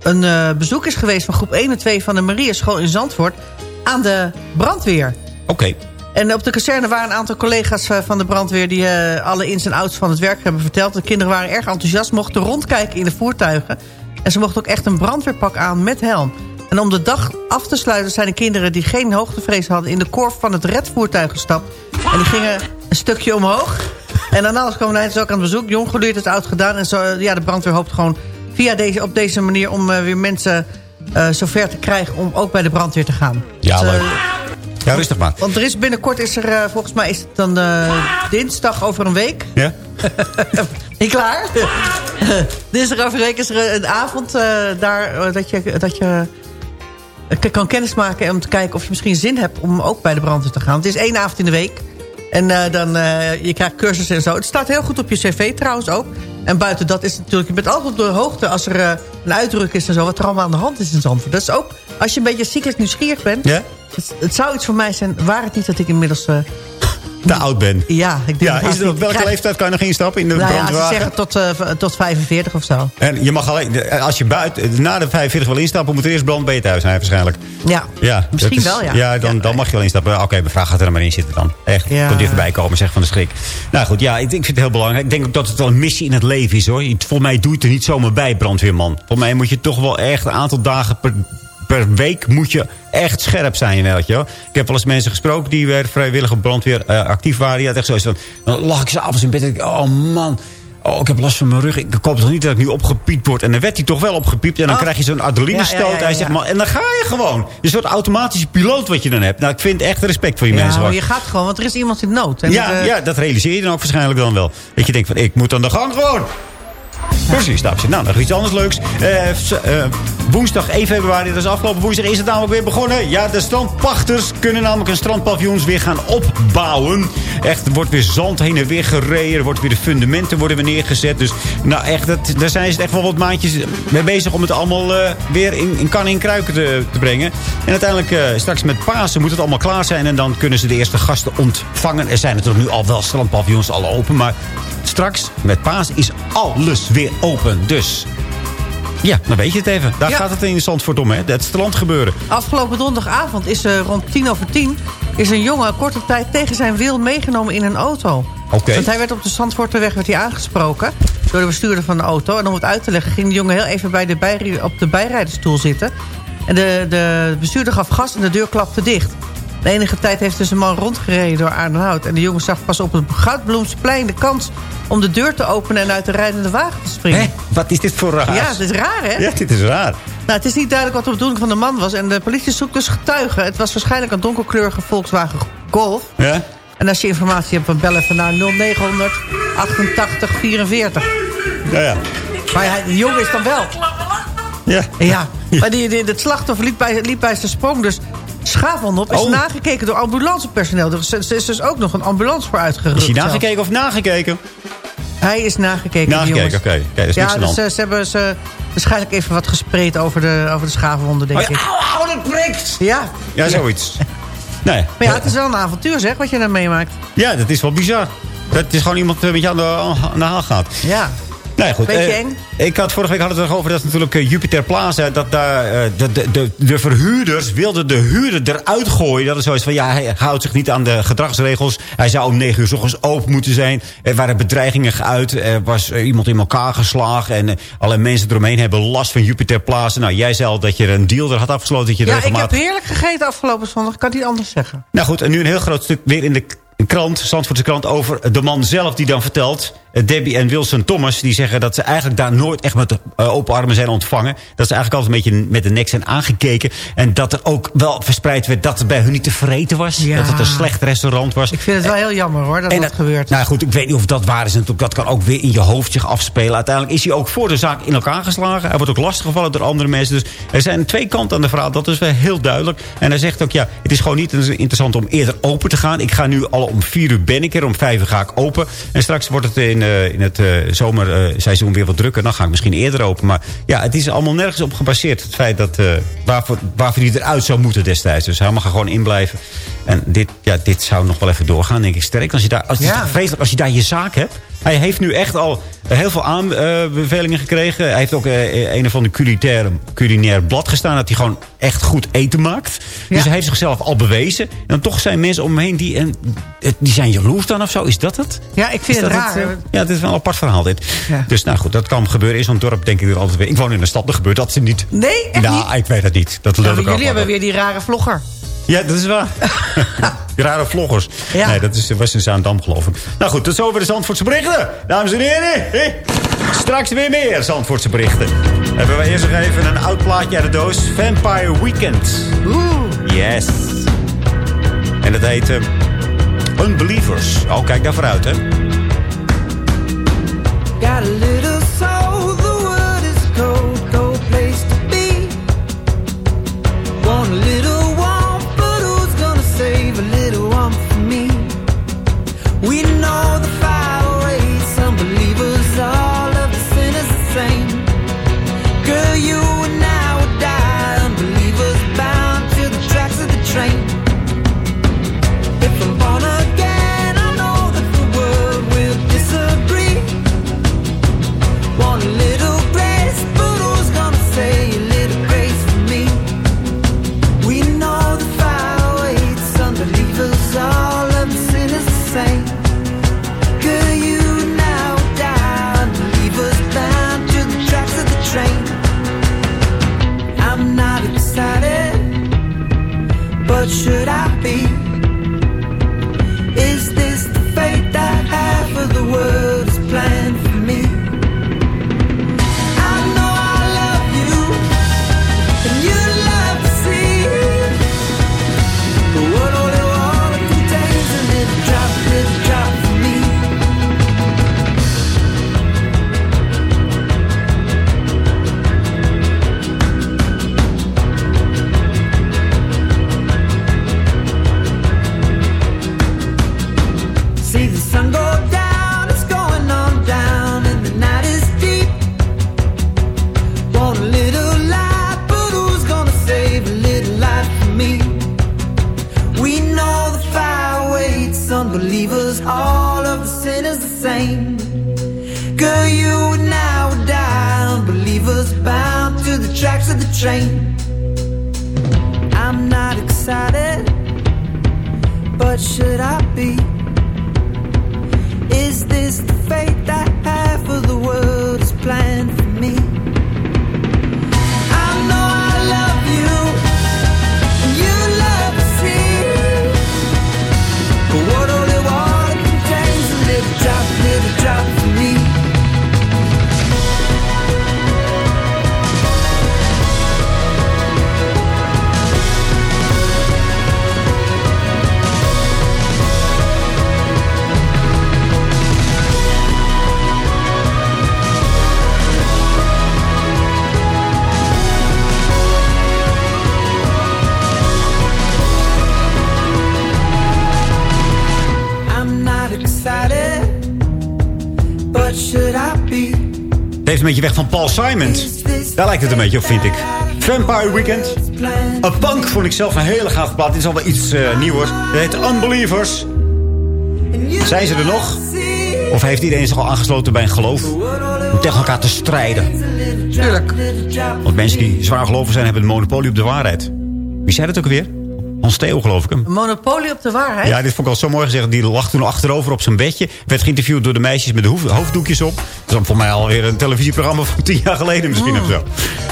een bezoek is geweest... van groep 1 en 2 van de Marieschool in Zandvoort aan de brandweer. Oké. En op de kazerne waren een aantal collega's van de brandweer... die alle ins en outs van het werk hebben verteld. De kinderen waren erg enthousiast, mochten rondkijken in de voertuigen. En ze mochten ook echt een brandweerpak aan met helm. En om de dag af te sluiten zijn de kinderen die geen hoogtevrees hadden... in de korf van het redvoertuig gestapt. En die gingen een stukje omhoog. En daarna kwamen wij dus ook aan het bezoek. Jong geleerd is oud gedaan. En zo, ja, de brandweer hoopt gewoon via deze, op deze manier... om eh, weer mensen eh, zover te krijgen om ook bij de brandweer te gaan. Ja, Dus, eh, leuk. Ja, rustig maar. want er is binnenkort is er, eh, volgens mij is het dan eh, dinsdag over een week. Ja? Niet klaar? dinsdag een week is er een avond eh, daar eh, dat je, dat je eh, kan kennismaken om te kijken of je misschien zin hebt om ook bij de brandweer te gaan. Het is één avond in de week. En dan, je krijgt cursussen en zo. Het staat heel goed op je cv trouwens ook. En buiten dat is natuurlijk... Je bent altijd op de hoogte als er een uitdruk is en zo... wat er allemaal aan de hand is in Zandvoort. Dat is ook, als je een beetje ziekelijk nieuwsgierig bent... Ja? Het, het zou iets voor mij zijn, waar het niet dat ik inmiddels... eh, Te oud ben. ja, ik denk Ja, dat is er op welke krijg- leeftijd kan je nog instappen in de Nou ja, ze brandwagen? zeggen tot, eh, tot 45 of zo. En je mag alleen, als je buiten, na de 45 wil instappen, moet er eerst brand bij je thuis zijn waarschijnlijk. Ja, Ja, Misschien is- wel, ja. Ja, dan, dan mag je wel instappen. Oké, mijn vraag gaat er maar in zitten dan. Echt, Ja. komt dichterbij komen, zeg van de schrik. Nou goed, ja, ik, ik vind het heel belangrijk. Ik denk ook dat het wel een missie in het leven is, hoor. Volgens mij doe je het er niet zomaar bij, brandweerman. Volgens mij moet je toch wel echt een aantal dagen per, per week moet je echt scherp zijn, weet je wel. Ik heb wel eens mensen gesproken die weer vrijwillig op brandweer eh, actief waren. Die hadden echt zoiets van, dan lag ik s'avonds in bed en ik, oh man... Oh, ik heb last van mijn rug. Ik hoop toch niet dat ik nu opgepiept word. En dan werd hij toch wel opgepiept. En dan Oh. krijg je zo'n adrenalinestoot. Ja, ja, ja, Hij zegt ja. en dan ga je gewoon. Je soort automatische piloot wat je dan hebt. Nou, ik vind echt respect voor die Ja, mensen. maar je gaat gewoon, want er is iemand in nood. En ja, eh, ja, dat realiseer je dan ook waarschijnlijk dan wel. Dat je denkt van, ik moet aan de gang gewoon. Precies, dames Nou, nog iets anders leuks. Eh, eh, woensdag 1 februari, dat is afgelopen woensdag, is het namelijk weer begonnen. Ja, de strandpachters kunnen namelijk hun strandpaviljoens weer gaan opbouwen. Echt, er wordt weer zand heen en weer gereden. Er wordt weer de fundamenten worden weer neergezet. Dus nou echt, dat, daar zijn ze echt wel wat maandjes mee bezig om het allemaal eh, weer in, in kannen en kruiken te, te brengen. En uiteindelijk, straks met Pasen moet het allemaal klaar zijn. En dan kunnen ze de eerste gasten ontvangen. Er zijn natuurlijk nu al wel strandpaviljoens al open, maar straks met Paas is alles weer open. Dus ja, dan weet je het even. Daar Ja. gaat het in Zandvoort om, hè? Het strand gebeuren. Afgelopen donderdagavond is eh, rond tien over tien... is een jongen korte tijd tegen zijn wil meegenomen in een auto. Oké. Want hij werd op de Zandvoorterweg werd hij aangesproken. door de bestuurder van de auto. En om het uit te leggen ging de jongen heel even bij de bijri- op de bijrijdersstoel zitten. En de, de bestuurder gaf gas en de deur klapte dicht. De enige tijd heeft dus een man rondgereden door Aardenhout. En de jongen zag pas op het Goudbloemsplein de kans om de deur te openen... en uit de rijdende wagen te springen. Hè? Wat is dit voor raar? Ja, het is raar, hè? Ja, dit is raar. Nou, het is niet duidelijk wat de bedoeling van de man was. En de politie zoekt dus getuigen. Het was waarschijnlijk een donkerkleurige Volkswagen Golf. Ja? En als je informatie hebt, dan bellen van naar 0900 88 44. Ja, ja. Maar ja, de jongen is dan wel. Ja. Ja, maar die, die, het slachtoffer liep bij, liep bij zijn sprong dus schaafwond op. Is Oh. nagekeken door ambulancepersoneel. Er is, is dus ook nog een ambulance voor uitgerukt. Is hij zelfs. nagekeken of nagekeken? Hij is nagekeken, Nagekeken, oké. Ja, dus eh, ze hebben ze waarschijnlijk even wat gespreid over de, over de schaafwonden, denk Oh ja, ik. Auw, auw, dat prikt! Ja. Ja, zoiets. Nee. Maar ja, het is wel een avontuur, zeg, wat je dan meemaakt. Ja, dat is wel bizar. Dat is gewoon iemand eh, met je aan de, aan de haal gaat. Ja. Nee, goed. Beetje eh, eng. Ik had vorige week hadden we het over dat natuurlijk eh, Jupiter Plaza... dat daar eh, de, de, de, de verhuurders wilden de huurder eruit gooien. Dat is zoiets van, ja, hij houdt zich niet aan de gedragsregels. Hij zou om negen uur s ochtends open moeten zijn. Er waren bedreigingen geuit. Er was iemand in elkaar geslagen. En alle mensen eromheen hebben last van Jupiter Plaza. Nou, jij zei al dat je een deal er had afgesloten. Dat je Ja, ik heb heerlijk gegeten afgelopen zondag. Ik kan niet anders zeggen. Nou goed, en nu een heel groot stuk weer in de krant, Zandvoortse krant... over de man zelf die dan vertelt... eh, Debbie en Wilson Thomas, die zeggen dat ze eigenlijk daar nooit echt met eh, open armen zijn ontvangen. Dat ze eigenlijk altijd een beetje met de nek zijn aangekeken. En dat er ook wel verspreid werd dat het bij hun niet te vreten was. Ja. Dat het een slecht restaurant was. Ik vind het wel heel jammer, hoor, dat En dat gebeurt. Nou goed, ik weet niet of dat waar is. Natuurlijk, dat kan ook weer in je hoofd zich afspelen. Uiteindelijk is hij ook voor de zaak in elkaar geslagen. Hij wordt ook lastiggevallen door andere mensen. Dus er zijn twee kanten aan de verhaal. Dat is wel heel duidelijk. En hij zegt ook, ja, het is gewoon niet interessant om eerder open te gaan. Ik ga nu al om vier uur ben ik er. Om vijf uur ga ik open. En straks wordt het in, eh, in het eh, zomerseizoen weer wat drukker. Dan ga ik misschien eerder open. Maar ja, het is allemaal nergens op gebaseerd. Het feit dat, eh, waarvoor, waarvoor hij eruit zou moeten destijds. Dus hij mag er gewoon inblijven. En dit, ja, dit zou nog wel even doorgaan, denk ik. Sterk, als je daar, als, het is Ja. vreselijk als je daar je zaak hebt. Hij heeft nu echt al heel veel aanbevelingen gekregen. Hij heeft ook eh, een of ander culinair, culinair blad gestaan... dat hij gewoon echt goed eten maakt. Dus hij heeft zichzelf al bewezen. En dan toch zijn mensen om hem heen die, en, die zijn jaloers dan of zo. Is dat het? Ja, ik vind het raar. eh? ja, het is wel een apart verhaal dit. Ja. Dus nou goed, dat kan gebeuren. In zo'n dorp denk ik er altijd weer. Ik woon in een stad, dat gebeurt dat ze niet. Nee, echt nou, niet? ik weet het niet. Dat ook jullie hebben weer die rare vlogger. Ja, dat is waar. Rare vloggers. Ja. Nee, dat is, was in Zaandam, geloof ik. Nou goed, tot zover de Zandvoortse berichten. Dames en heren. Straks weer meer Zandvoortse berichten. Hebben we eerst nog even een oud plaatje uit de doos. Vampire Weekend. Oeh. Yes. En dat heet eh, Unbelievers. Oh, kijk daar vooruit, hè. Got a little train. Heeft een beetje weg van Paul Simon. Daar lijkt het een beetje op, vind ik. Vampire Weekend. A Punk vond ik zelf een hele gaaf plaat. Dit is al wel iets eh, nieuwer. Het heet Unbelievers. Zijn ze er nog? Of heeft iedereen zich al aangesloten bij een geloof? Om tegen elkaar te strijden. Tuurlijk. Want mensen die zwaar geloven zijn, hebben een monopolie op de waarheid. Wie zei dat ook weer? Hans Theo, geloof ik hem. Monopolie op de waarheid? Ja, dit vond ik al zo mooi gezegd. Die lag toen achterover op zijn bedje. Werd geïnterviewd door de meisjes met de hoofddoekjes op. Dat is voor mij alweer een televisieprogramma van tien jaar geleden misschien Mm. of zo.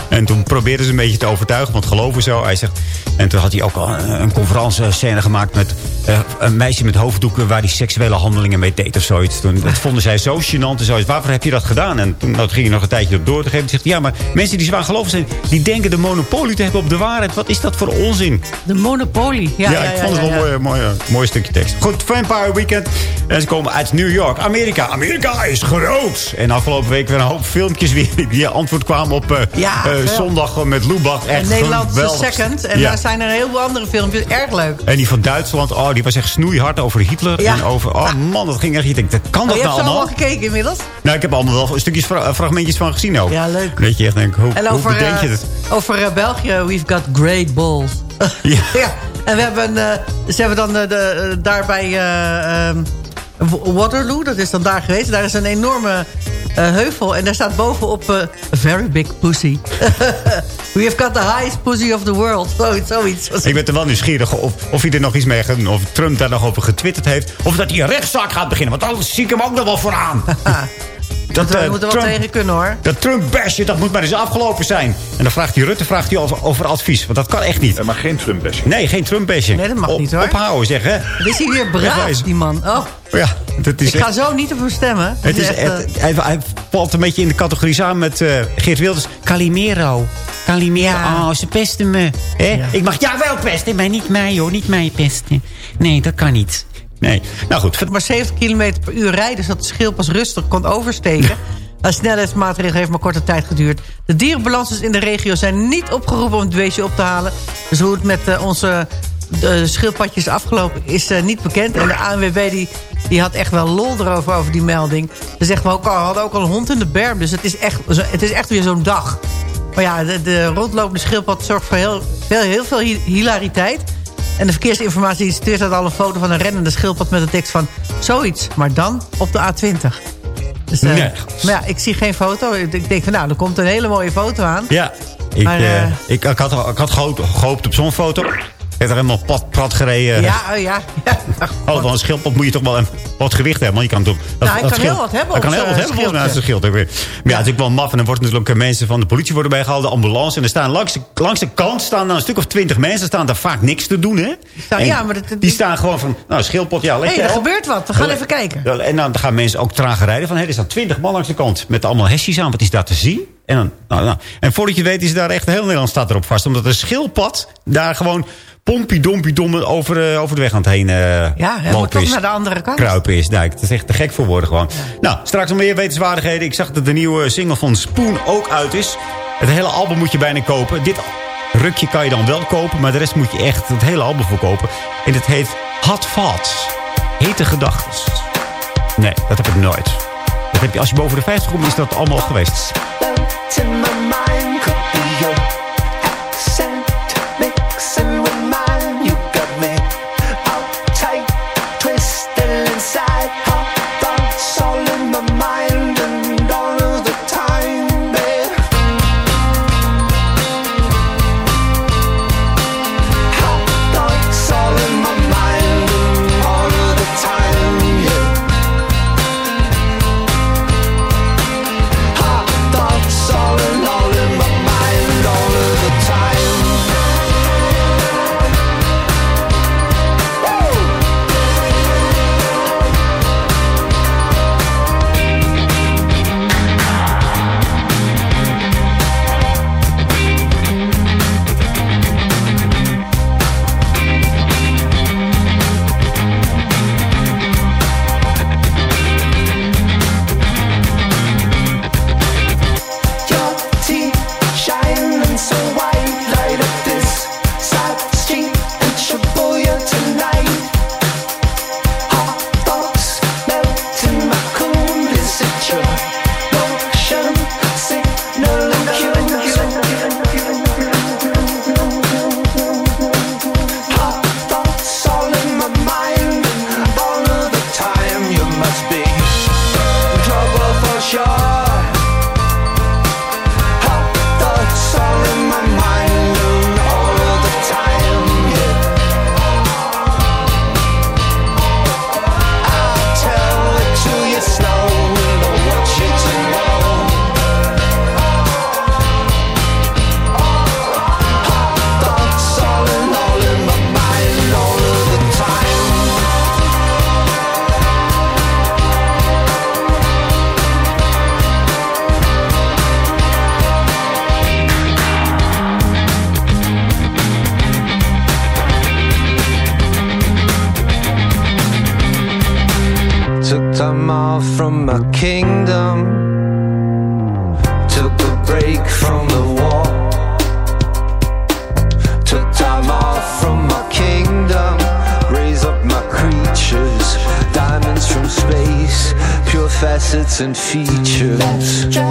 En toen probeerden ze een beetje te overtuigen, want geloven zo. Hij zegt, en toen had hij ook al een, een conferentie-scène gemaakt met eh, een meisje met hoofddoeken... waar hij seksuele handelingen mee deed of zoiets. Toen, dat vonden zij zo gênant en zoiets. Waarvoor heb je dat gedaan? En toen dat ging hij nog een tijdje op door te geven. Hij zegt, ja, maar mensen die zwaar geloven zijn... die denken de monopolie te hebben op de waarheid. Wat is dat voor onzin? De monopolie. Ja, ja, ja, ik vond het wel een mooi, mooi, mooi stukje tekst. Goed, Vampire Weekend. En ze komen uit New York, Amerika. Amerika is groot. En afgelopen week weer een hoop filmpjes weer die antwoord kwamen op eh, Ja, eh, wel. zondag met Lubach. Echt En Nederland geweldig. second. En Ja. daar zijn er heel veel andere filmpjes. Erg leuk. En die van Duitsland, oh, die was echt snoeihard over Hitler. Ja. En over, oh man, dat ging echt. Je denkt, dat kan Oh, dat je hebt nou ze allemaal? allemaal gekeken inmiddels? Nou, ik heb allemaal wel stukjes, fra- fragmentjes van gezien ook. Ja, leuk. Weet je echt, denk, hoe, En hoe over, bedenk je eh, het? over eh, België, we've got great balls. Ja. ja. En we hebben, eh, ze hebben dan eh, de, eh, daar eh, Waterloo, dat is dan daar geweest. Daar is een enorme eh, heuvel en daar staat bovenop eh, a very big pussy. we have got the highest pussy of the world. Zoiets. zoiets. Ik ben er wel nieuwsgierig of, of hij er nog iets mee gaat doen. Of Trump daar nog over getwitterd heeft. Of dat hij een rechtszaak gaat beginnen. Want anders zie ik hem ook nog wel vooraan. dat, we eh, moeten wel tegen kunnen hoor. Dat Trump-basje, dat moet maar eens afgelopen zijn. En dan vraagt hij Rutte vraagt hij over, over advies. Want dat kan echt niet. Maar geen Trump-bashing. Nee, geen Trump-basje. Nee, dat mag niet, hoor. Ophouden, zeg, hè. Is hij weer braaf, die man. Oh, Ja, dat is ik ga echt- zo niet op hem stemmen. Het is, echt, eh, het- hij, hij valt een beetje in de categorie samen met eh, Geert Wilders. Calimero. Calimero. Ja. Oh, ze pesten me. Hè? Ik mag jou wel pesten, maar niet mij hoor. Niet mij pesten. Nee, dat kan niet. Nee. Nou goed. maar 70 km per uur rijden... zodat de schildpas rustig kon oversteken. Een snelheidsmaatregel heeft maar korte tijd geduurd. De dierenbalances in de regio zijn niet opgeroepen om het beestje op te halen. Dus hoe het met eh, onze de schildpadjes afgelopen is eh, niet bekend. En de ANWB die, die had echt wel lol erover, over die melding. Ze zegt, we ook al- hadden ook al een hond in de berm. Dus het is echt, het is echt weer zo'n dag. Maar ja, de, de rondlopende schildpad zorgt voor heel, veel, heel veel hi- hilariteit. En de verkeersinformatie stuurt uit al een foto van een rennende schildpad... met de tekst van zoiets, maar dan op de A20. Dus, Nee. Maar ja, ik zie geen foto. Ik denk van, nou, er komt een hele mooie foto aan. Ja. Ik, Maar, eh, ik, ik had, ik had gehoopt, gehoopt op zo'n foto. Ik heb er helemaal plat, plat gereden. Ja, oh ja. ja. Oh, van een schildpad moet je toch wel wat gewicht hebben. Want je kan toch, dat, hij dat kan heel wat hebben Hij kan heel wat hebben volgens mij. Is een schild. Maar ja, het is ook wel maf. En dan wordt natuurlijk mensen van de politie worden bijgehaald. De ambulance. En er staan langs de, langs de kant staan dan een stuk of twintig mensen. staan daar vaak niks te doen, hè? ja, maar dat- die staan gewoon van, nou, schildpad, ja, leg Hé, er gebeurt wat. We gaan even kijken. En dan gaan mensen ook trager rijden. Van, hé, er staan twintig man langs de kant. Met allemaal hesjes aan. Wat is daar te zien? En, dan, nou, nou. en voordat je weet is daar echt heel Nederland staat erop vast. Omdat een schildpad daar gewoon pompie-dompie-domme over, eh, over de weg aan het heen eh Ja, lopen is. naar de andere kant. Kruipen is. Nou, het is echt te gek voor woorden gewoon. Nou, straks nog meer wetenswaardigheden. Ik zag dat de nieuwe single van Spoon ook uit is. Het hele album moet je bijna kopen. Dit rukje kan je dan wel kopen. Maar de rest moet je echt het hele album voor kopen. En het heet Hot Thoughts. Hete gedachten. Nee, dat heb ik nooit. Dat heb je, als je boven de 50 komt, is dat allemaal geweest.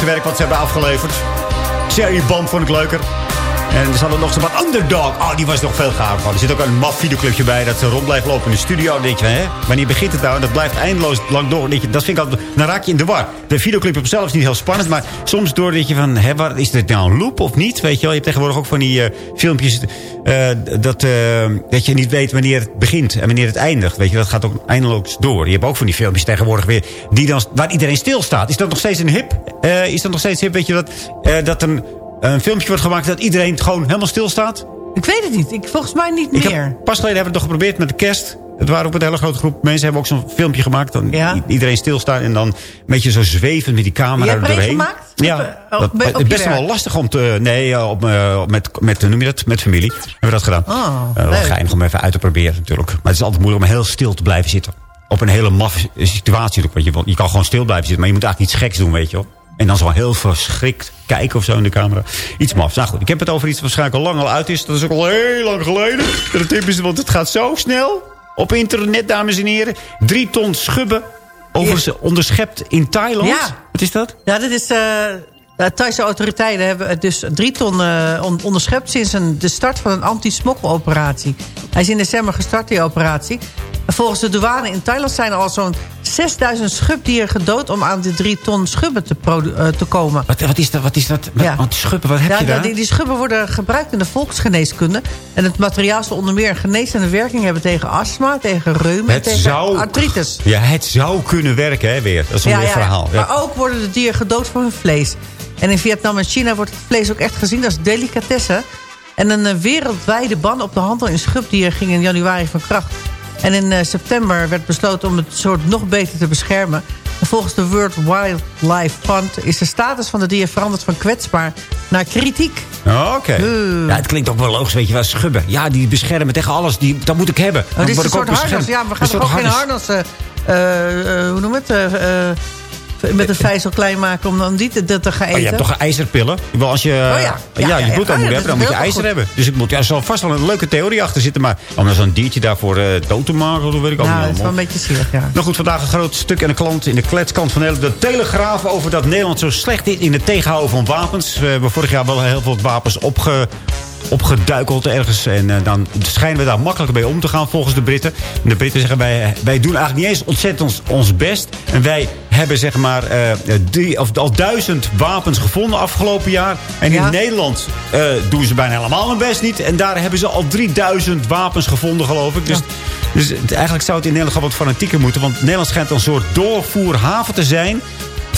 Het werk wat ze hebben afgeleverd. Cherry Bomb vond ik leuker. En ze hadden nog zo'n wat underdog. Oh, die was nog veel gaaf. Er zit ook een maf videoclipje bij dat ze rond blijft lopen in de studio. Dan je, hè, wanneer begint het nou? En dat blijft eindeloos lang door. Denk je, Dat vind ik altijd, dan raak je in de war. De videoclip op zichzelf is niet heel spannend. Maar soms door denk je van, hè, waar, is dit nou een loop of niet? Weet je wel, je hebt tegenwoordig ook van die eh, filmpjes... eh, dat, eh, dat je niet weet wanneer het begint en wanneer het eindigt. Weet je, dat gaat ook eindeloos door. Je hebt ook van die filmpjes tegenwoordig weer... Die dan, waar iedereen stilstaat. Is dat nog steeds een hip? Is dat nog steeds hip? Weet je dat, dat een, een filmpje wordt gemaakt dat iedereen gewoon helemaal stilstaat? Ik weet het niet. Ik, volgens mij niet Ik meer. heb, pas geleden hebben we het nog geprobeerd met de kerst. Het waren ook een hele grote groep mensen. Hebben ook zo'n filmpje gemaakt. Dan Ja. iedereen stilstaan en dan een beetje zo zwevend met die camera er doorheen. gemaakt? Ja, Op, eh, dat, op- op best wel lastig om te... Nee, eh, op, eh, met, met, hoe noem je dat? Met familie hebben we dat gedaan. Oh, wel geinig om even uit te proberen natuurlijk. Maar het is altijd moeilijk om heel stil te blijven zitten. Op een hele maf situatie. Want je, je kan gewoon stil blijven zitten. Maar je moet eigenlijk iets geks doen, weet je wel. En dan zo heel verschrikt kijken of zo in de camera. Iets mafs. Nou goed, ik heb het over iets wat waarschijnlijk al lang al uit is. Dat is ook al heel lang geleden. Dat het is, want het gaat zo snel. Op internet, dames en heren. Drie ton schubben over, onderschept in Thailand. Ja. Wat is dat? Ja, dat is... eh, de Thaise autoriteiten hebben het dus drie ton eh, on- onderschept... sinds een, de start van een anti-smokkeloperatie. Hij is in december gestart, die operatie. En volgens de douane in Thailand zijn er al zo'n 6000 schubdieren gedood... om aan de drie ton schubben te, eh, te komen. Wat, wat is dat? Wat is dat? Wat, Ja. Want schubben, wat heb Ja, je daar? die, die schubben worden gebruikt in de volksgeneeskunde. En het materiaal zal onder meer een genezende werking hebben... tegen astma, tegen reuma en Het tegen zou- artritis. Ja, het zou kunnen werken, hè, weer. Dat is een weer verhaal. Ja. Maar ook worden de dieren gedood voor hun vlees. En in Vietnam en China wordt het vlees ook echt gezien als delicatesse. En een eh, wereldwijde ban op de handel in schubdieren ging in januari van kracht. En in eh, september werd besloten om het soort nog beter te beschermen. En volgens de World Wildlife Fund is de status van de dier veranderd van kwetsbaar naar kritiek. Oké. Ja, het klinkt ook wel logisch, weet je wel. Schubben. Ja, die beschermen tegen alles. Die, dat moet ik hebben. Oh, dit is een soort harnas. Ja, we gaan toch soort ook geen harnas. eh, eh, eh, hoe noem je het? Eh, eh, met een vijzel klein maken om dan die te, dat te gaan eten. Oh, je hebt toch ijzerpillen? Wel, als je, ja. ja, Ja, ja, je ja. bloedarmoede Ah, ja, dat dan moet je ijzer goed. hebben. Dus ik moet, ja, er zal vast wel een leuke theorie achter zitten. Maar om dan zo'n diertje daarvoor eh dood te maken, dat weet ik ook Nou, niet dat is wel een beetje zielig, ja. Nou goed, vandaag een groot stuk en een klant in de kletskant van Nederland. De Telegraaf over dat Nederland zo slecht is in het tegenhouden van wapens. We hebben vorig jaar wel heel veel wapens opge, opgeduikeld ergens. En eh, dan schijnen we daar makkelijker mee om te gaan volgens de Britten. En de Britten zeggen wij, wij doen eigenlijk niet eens ontzettend ons, ons best. En wij hebben zeg maar eh, drie, of, al duizend wapens gevonden afgelopen jaar. En in Nederland eh, doen ze bijna helemaal hun best niet. En daar hebben ze al 3000 wapens gevonden geloof ik. Dus, dus eigenlijk zou het in Nederland wat fanatieker moeten. Want Nederland schijnt een soort doorvoerhaven te zijn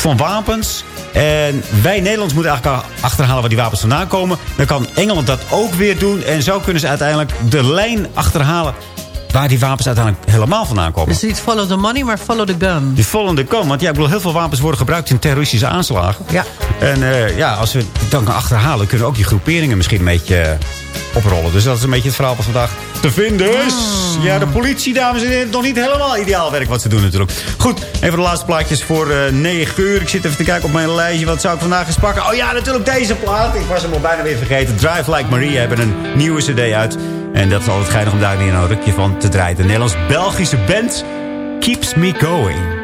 van wapens. En wij Nederlands moeten eigenlijk achterhalen waar die wapens vandaan komen. Dan kan Engeland dat ook weer doen. En zo kunnen ze uiteindelijk de lijn achterhalen waar die wapens uiteindelijk helemaal vandaan komen. Dus niet follow the money, maar follow the gun. Die volgende komen. Want ja, ik bedoel, heel veel wapens worden gebruikt in terroristische aanslagen. Ja. En eh, ja, als we het dan kunnen achterhalen, kunnen we ook die groeperingen misschien een beetje eh, oprollen. Dus dat is een beetje het verhaal wat vandaag te vinden is. Hmm. Ja, de politie, dames en heren, nog niet helemaal ideaal werk wat ze doen natuurlijk. Goed, even de laatste plaatjes voor eh 9 uur. Ik zit even te kijken op mijn lijstje. Wat zou ik vandaag eens pakken? Oh ja, natuurlijk deze plaat. Ik was hem al bijna weer vergeten. Drive Like Maria hebben een nieuwe cd uit. En dat is altijd geinig om daar weer een rukje van te draaien. De Nederlands-Belgische band Keeps Me Going.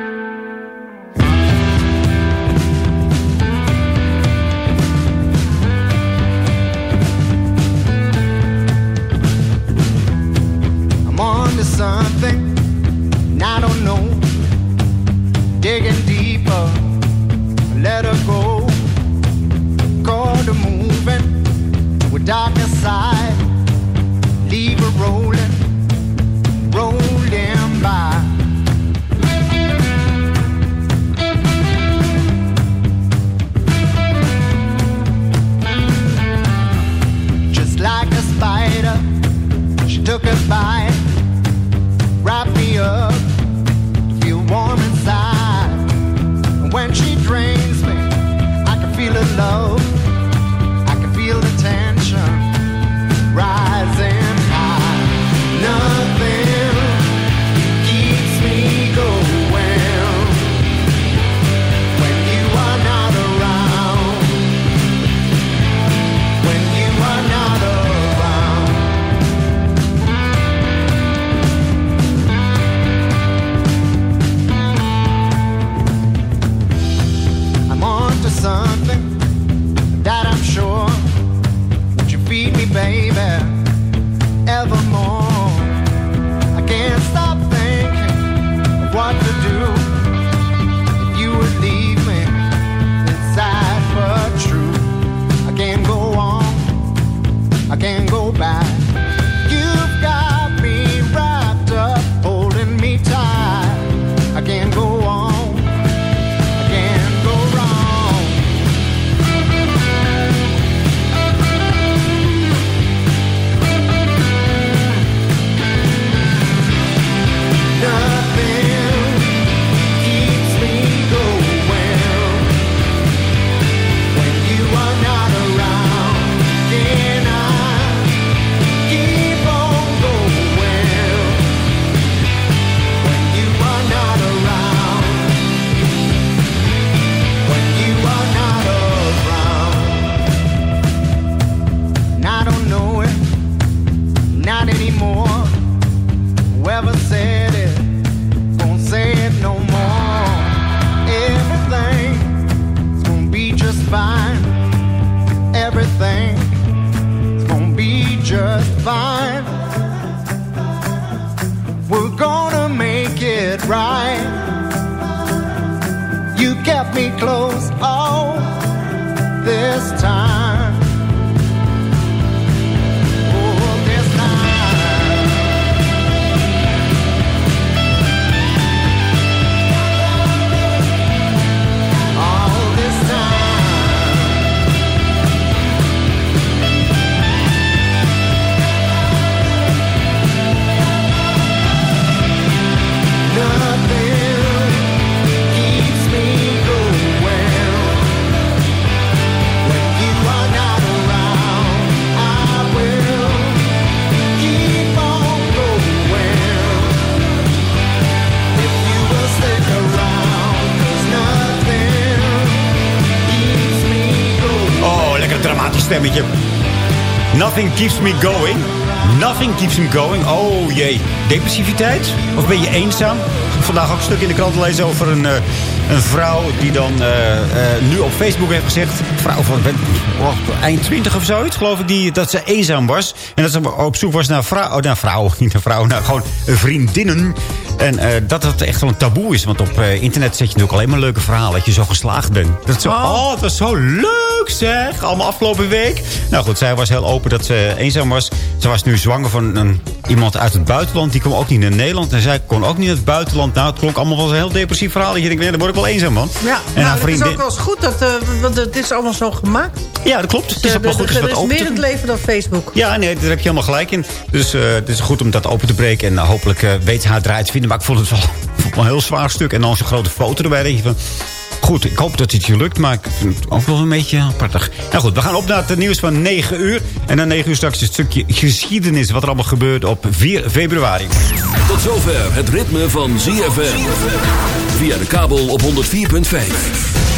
Nothing keeps me going. Nothing keeps me going. Oh jee. Depressiviteit? Of ben je eenzaam? Vandaag ook een stuk in de krant gelezen over een, eh, een vrouw die dan eh, eh, nu op Facebook heeft gezegd... vrouw van oh, eind 20 of zoiets, geloof ik, die, dat ze eenzaam was. En dat ze op zoek was naar vrouw, oh, naar vrouw, niet naar vrouw, naar gewoon vriendinnen. En eh, dat het echt wel een taboe is. Want op eh, internet zet je natuurlijk alleen maar leuke verhalen. Dat je zo geslaagd bent. Dat zo, oh. het was zo leuk zeg. Allemaal afgelopen week. Nou goed, zij was heel open dat ze eenzaam was. Ze was nu zwanger van een, iemand uit het buitenland. Die kwam ook niet naar Nederland. En zij kon ook niet naar het buitenland. Nou, het klonk allemaal wel een heel depressief verhaal. Dat je denkt, nee, dan word ik wel eenzaam, man. Ja, en nou, haar het is vriendin... ook wel eens goed, dat, eh, want het is allemaal zo gemaakt. Ja, dat klopt. Het is ook wel goed. Er is open meer het leven dan Facebook. Ja, nee, daar heb je helemaal gelijk in. Dus eh, het is goed om dat open te breken. En eh, hopelijk eh, weet ze haar draai te vinden. Maar ik vond het wel, een heel zwaar stuk. En dan zo'n grote foto erbij. denk je van... Goed, ik hoop dat het je lukt, maar ik vind het ook wel een beetje apartig. Nou goed, we gaan op naar het nieuws van 9 uur. En na 9 uur straks een stukje geschiedenis... wat er allemaal gebeurt op 4 februari. Tot zover het ritme van ZFM. Via de kabel op 104.5.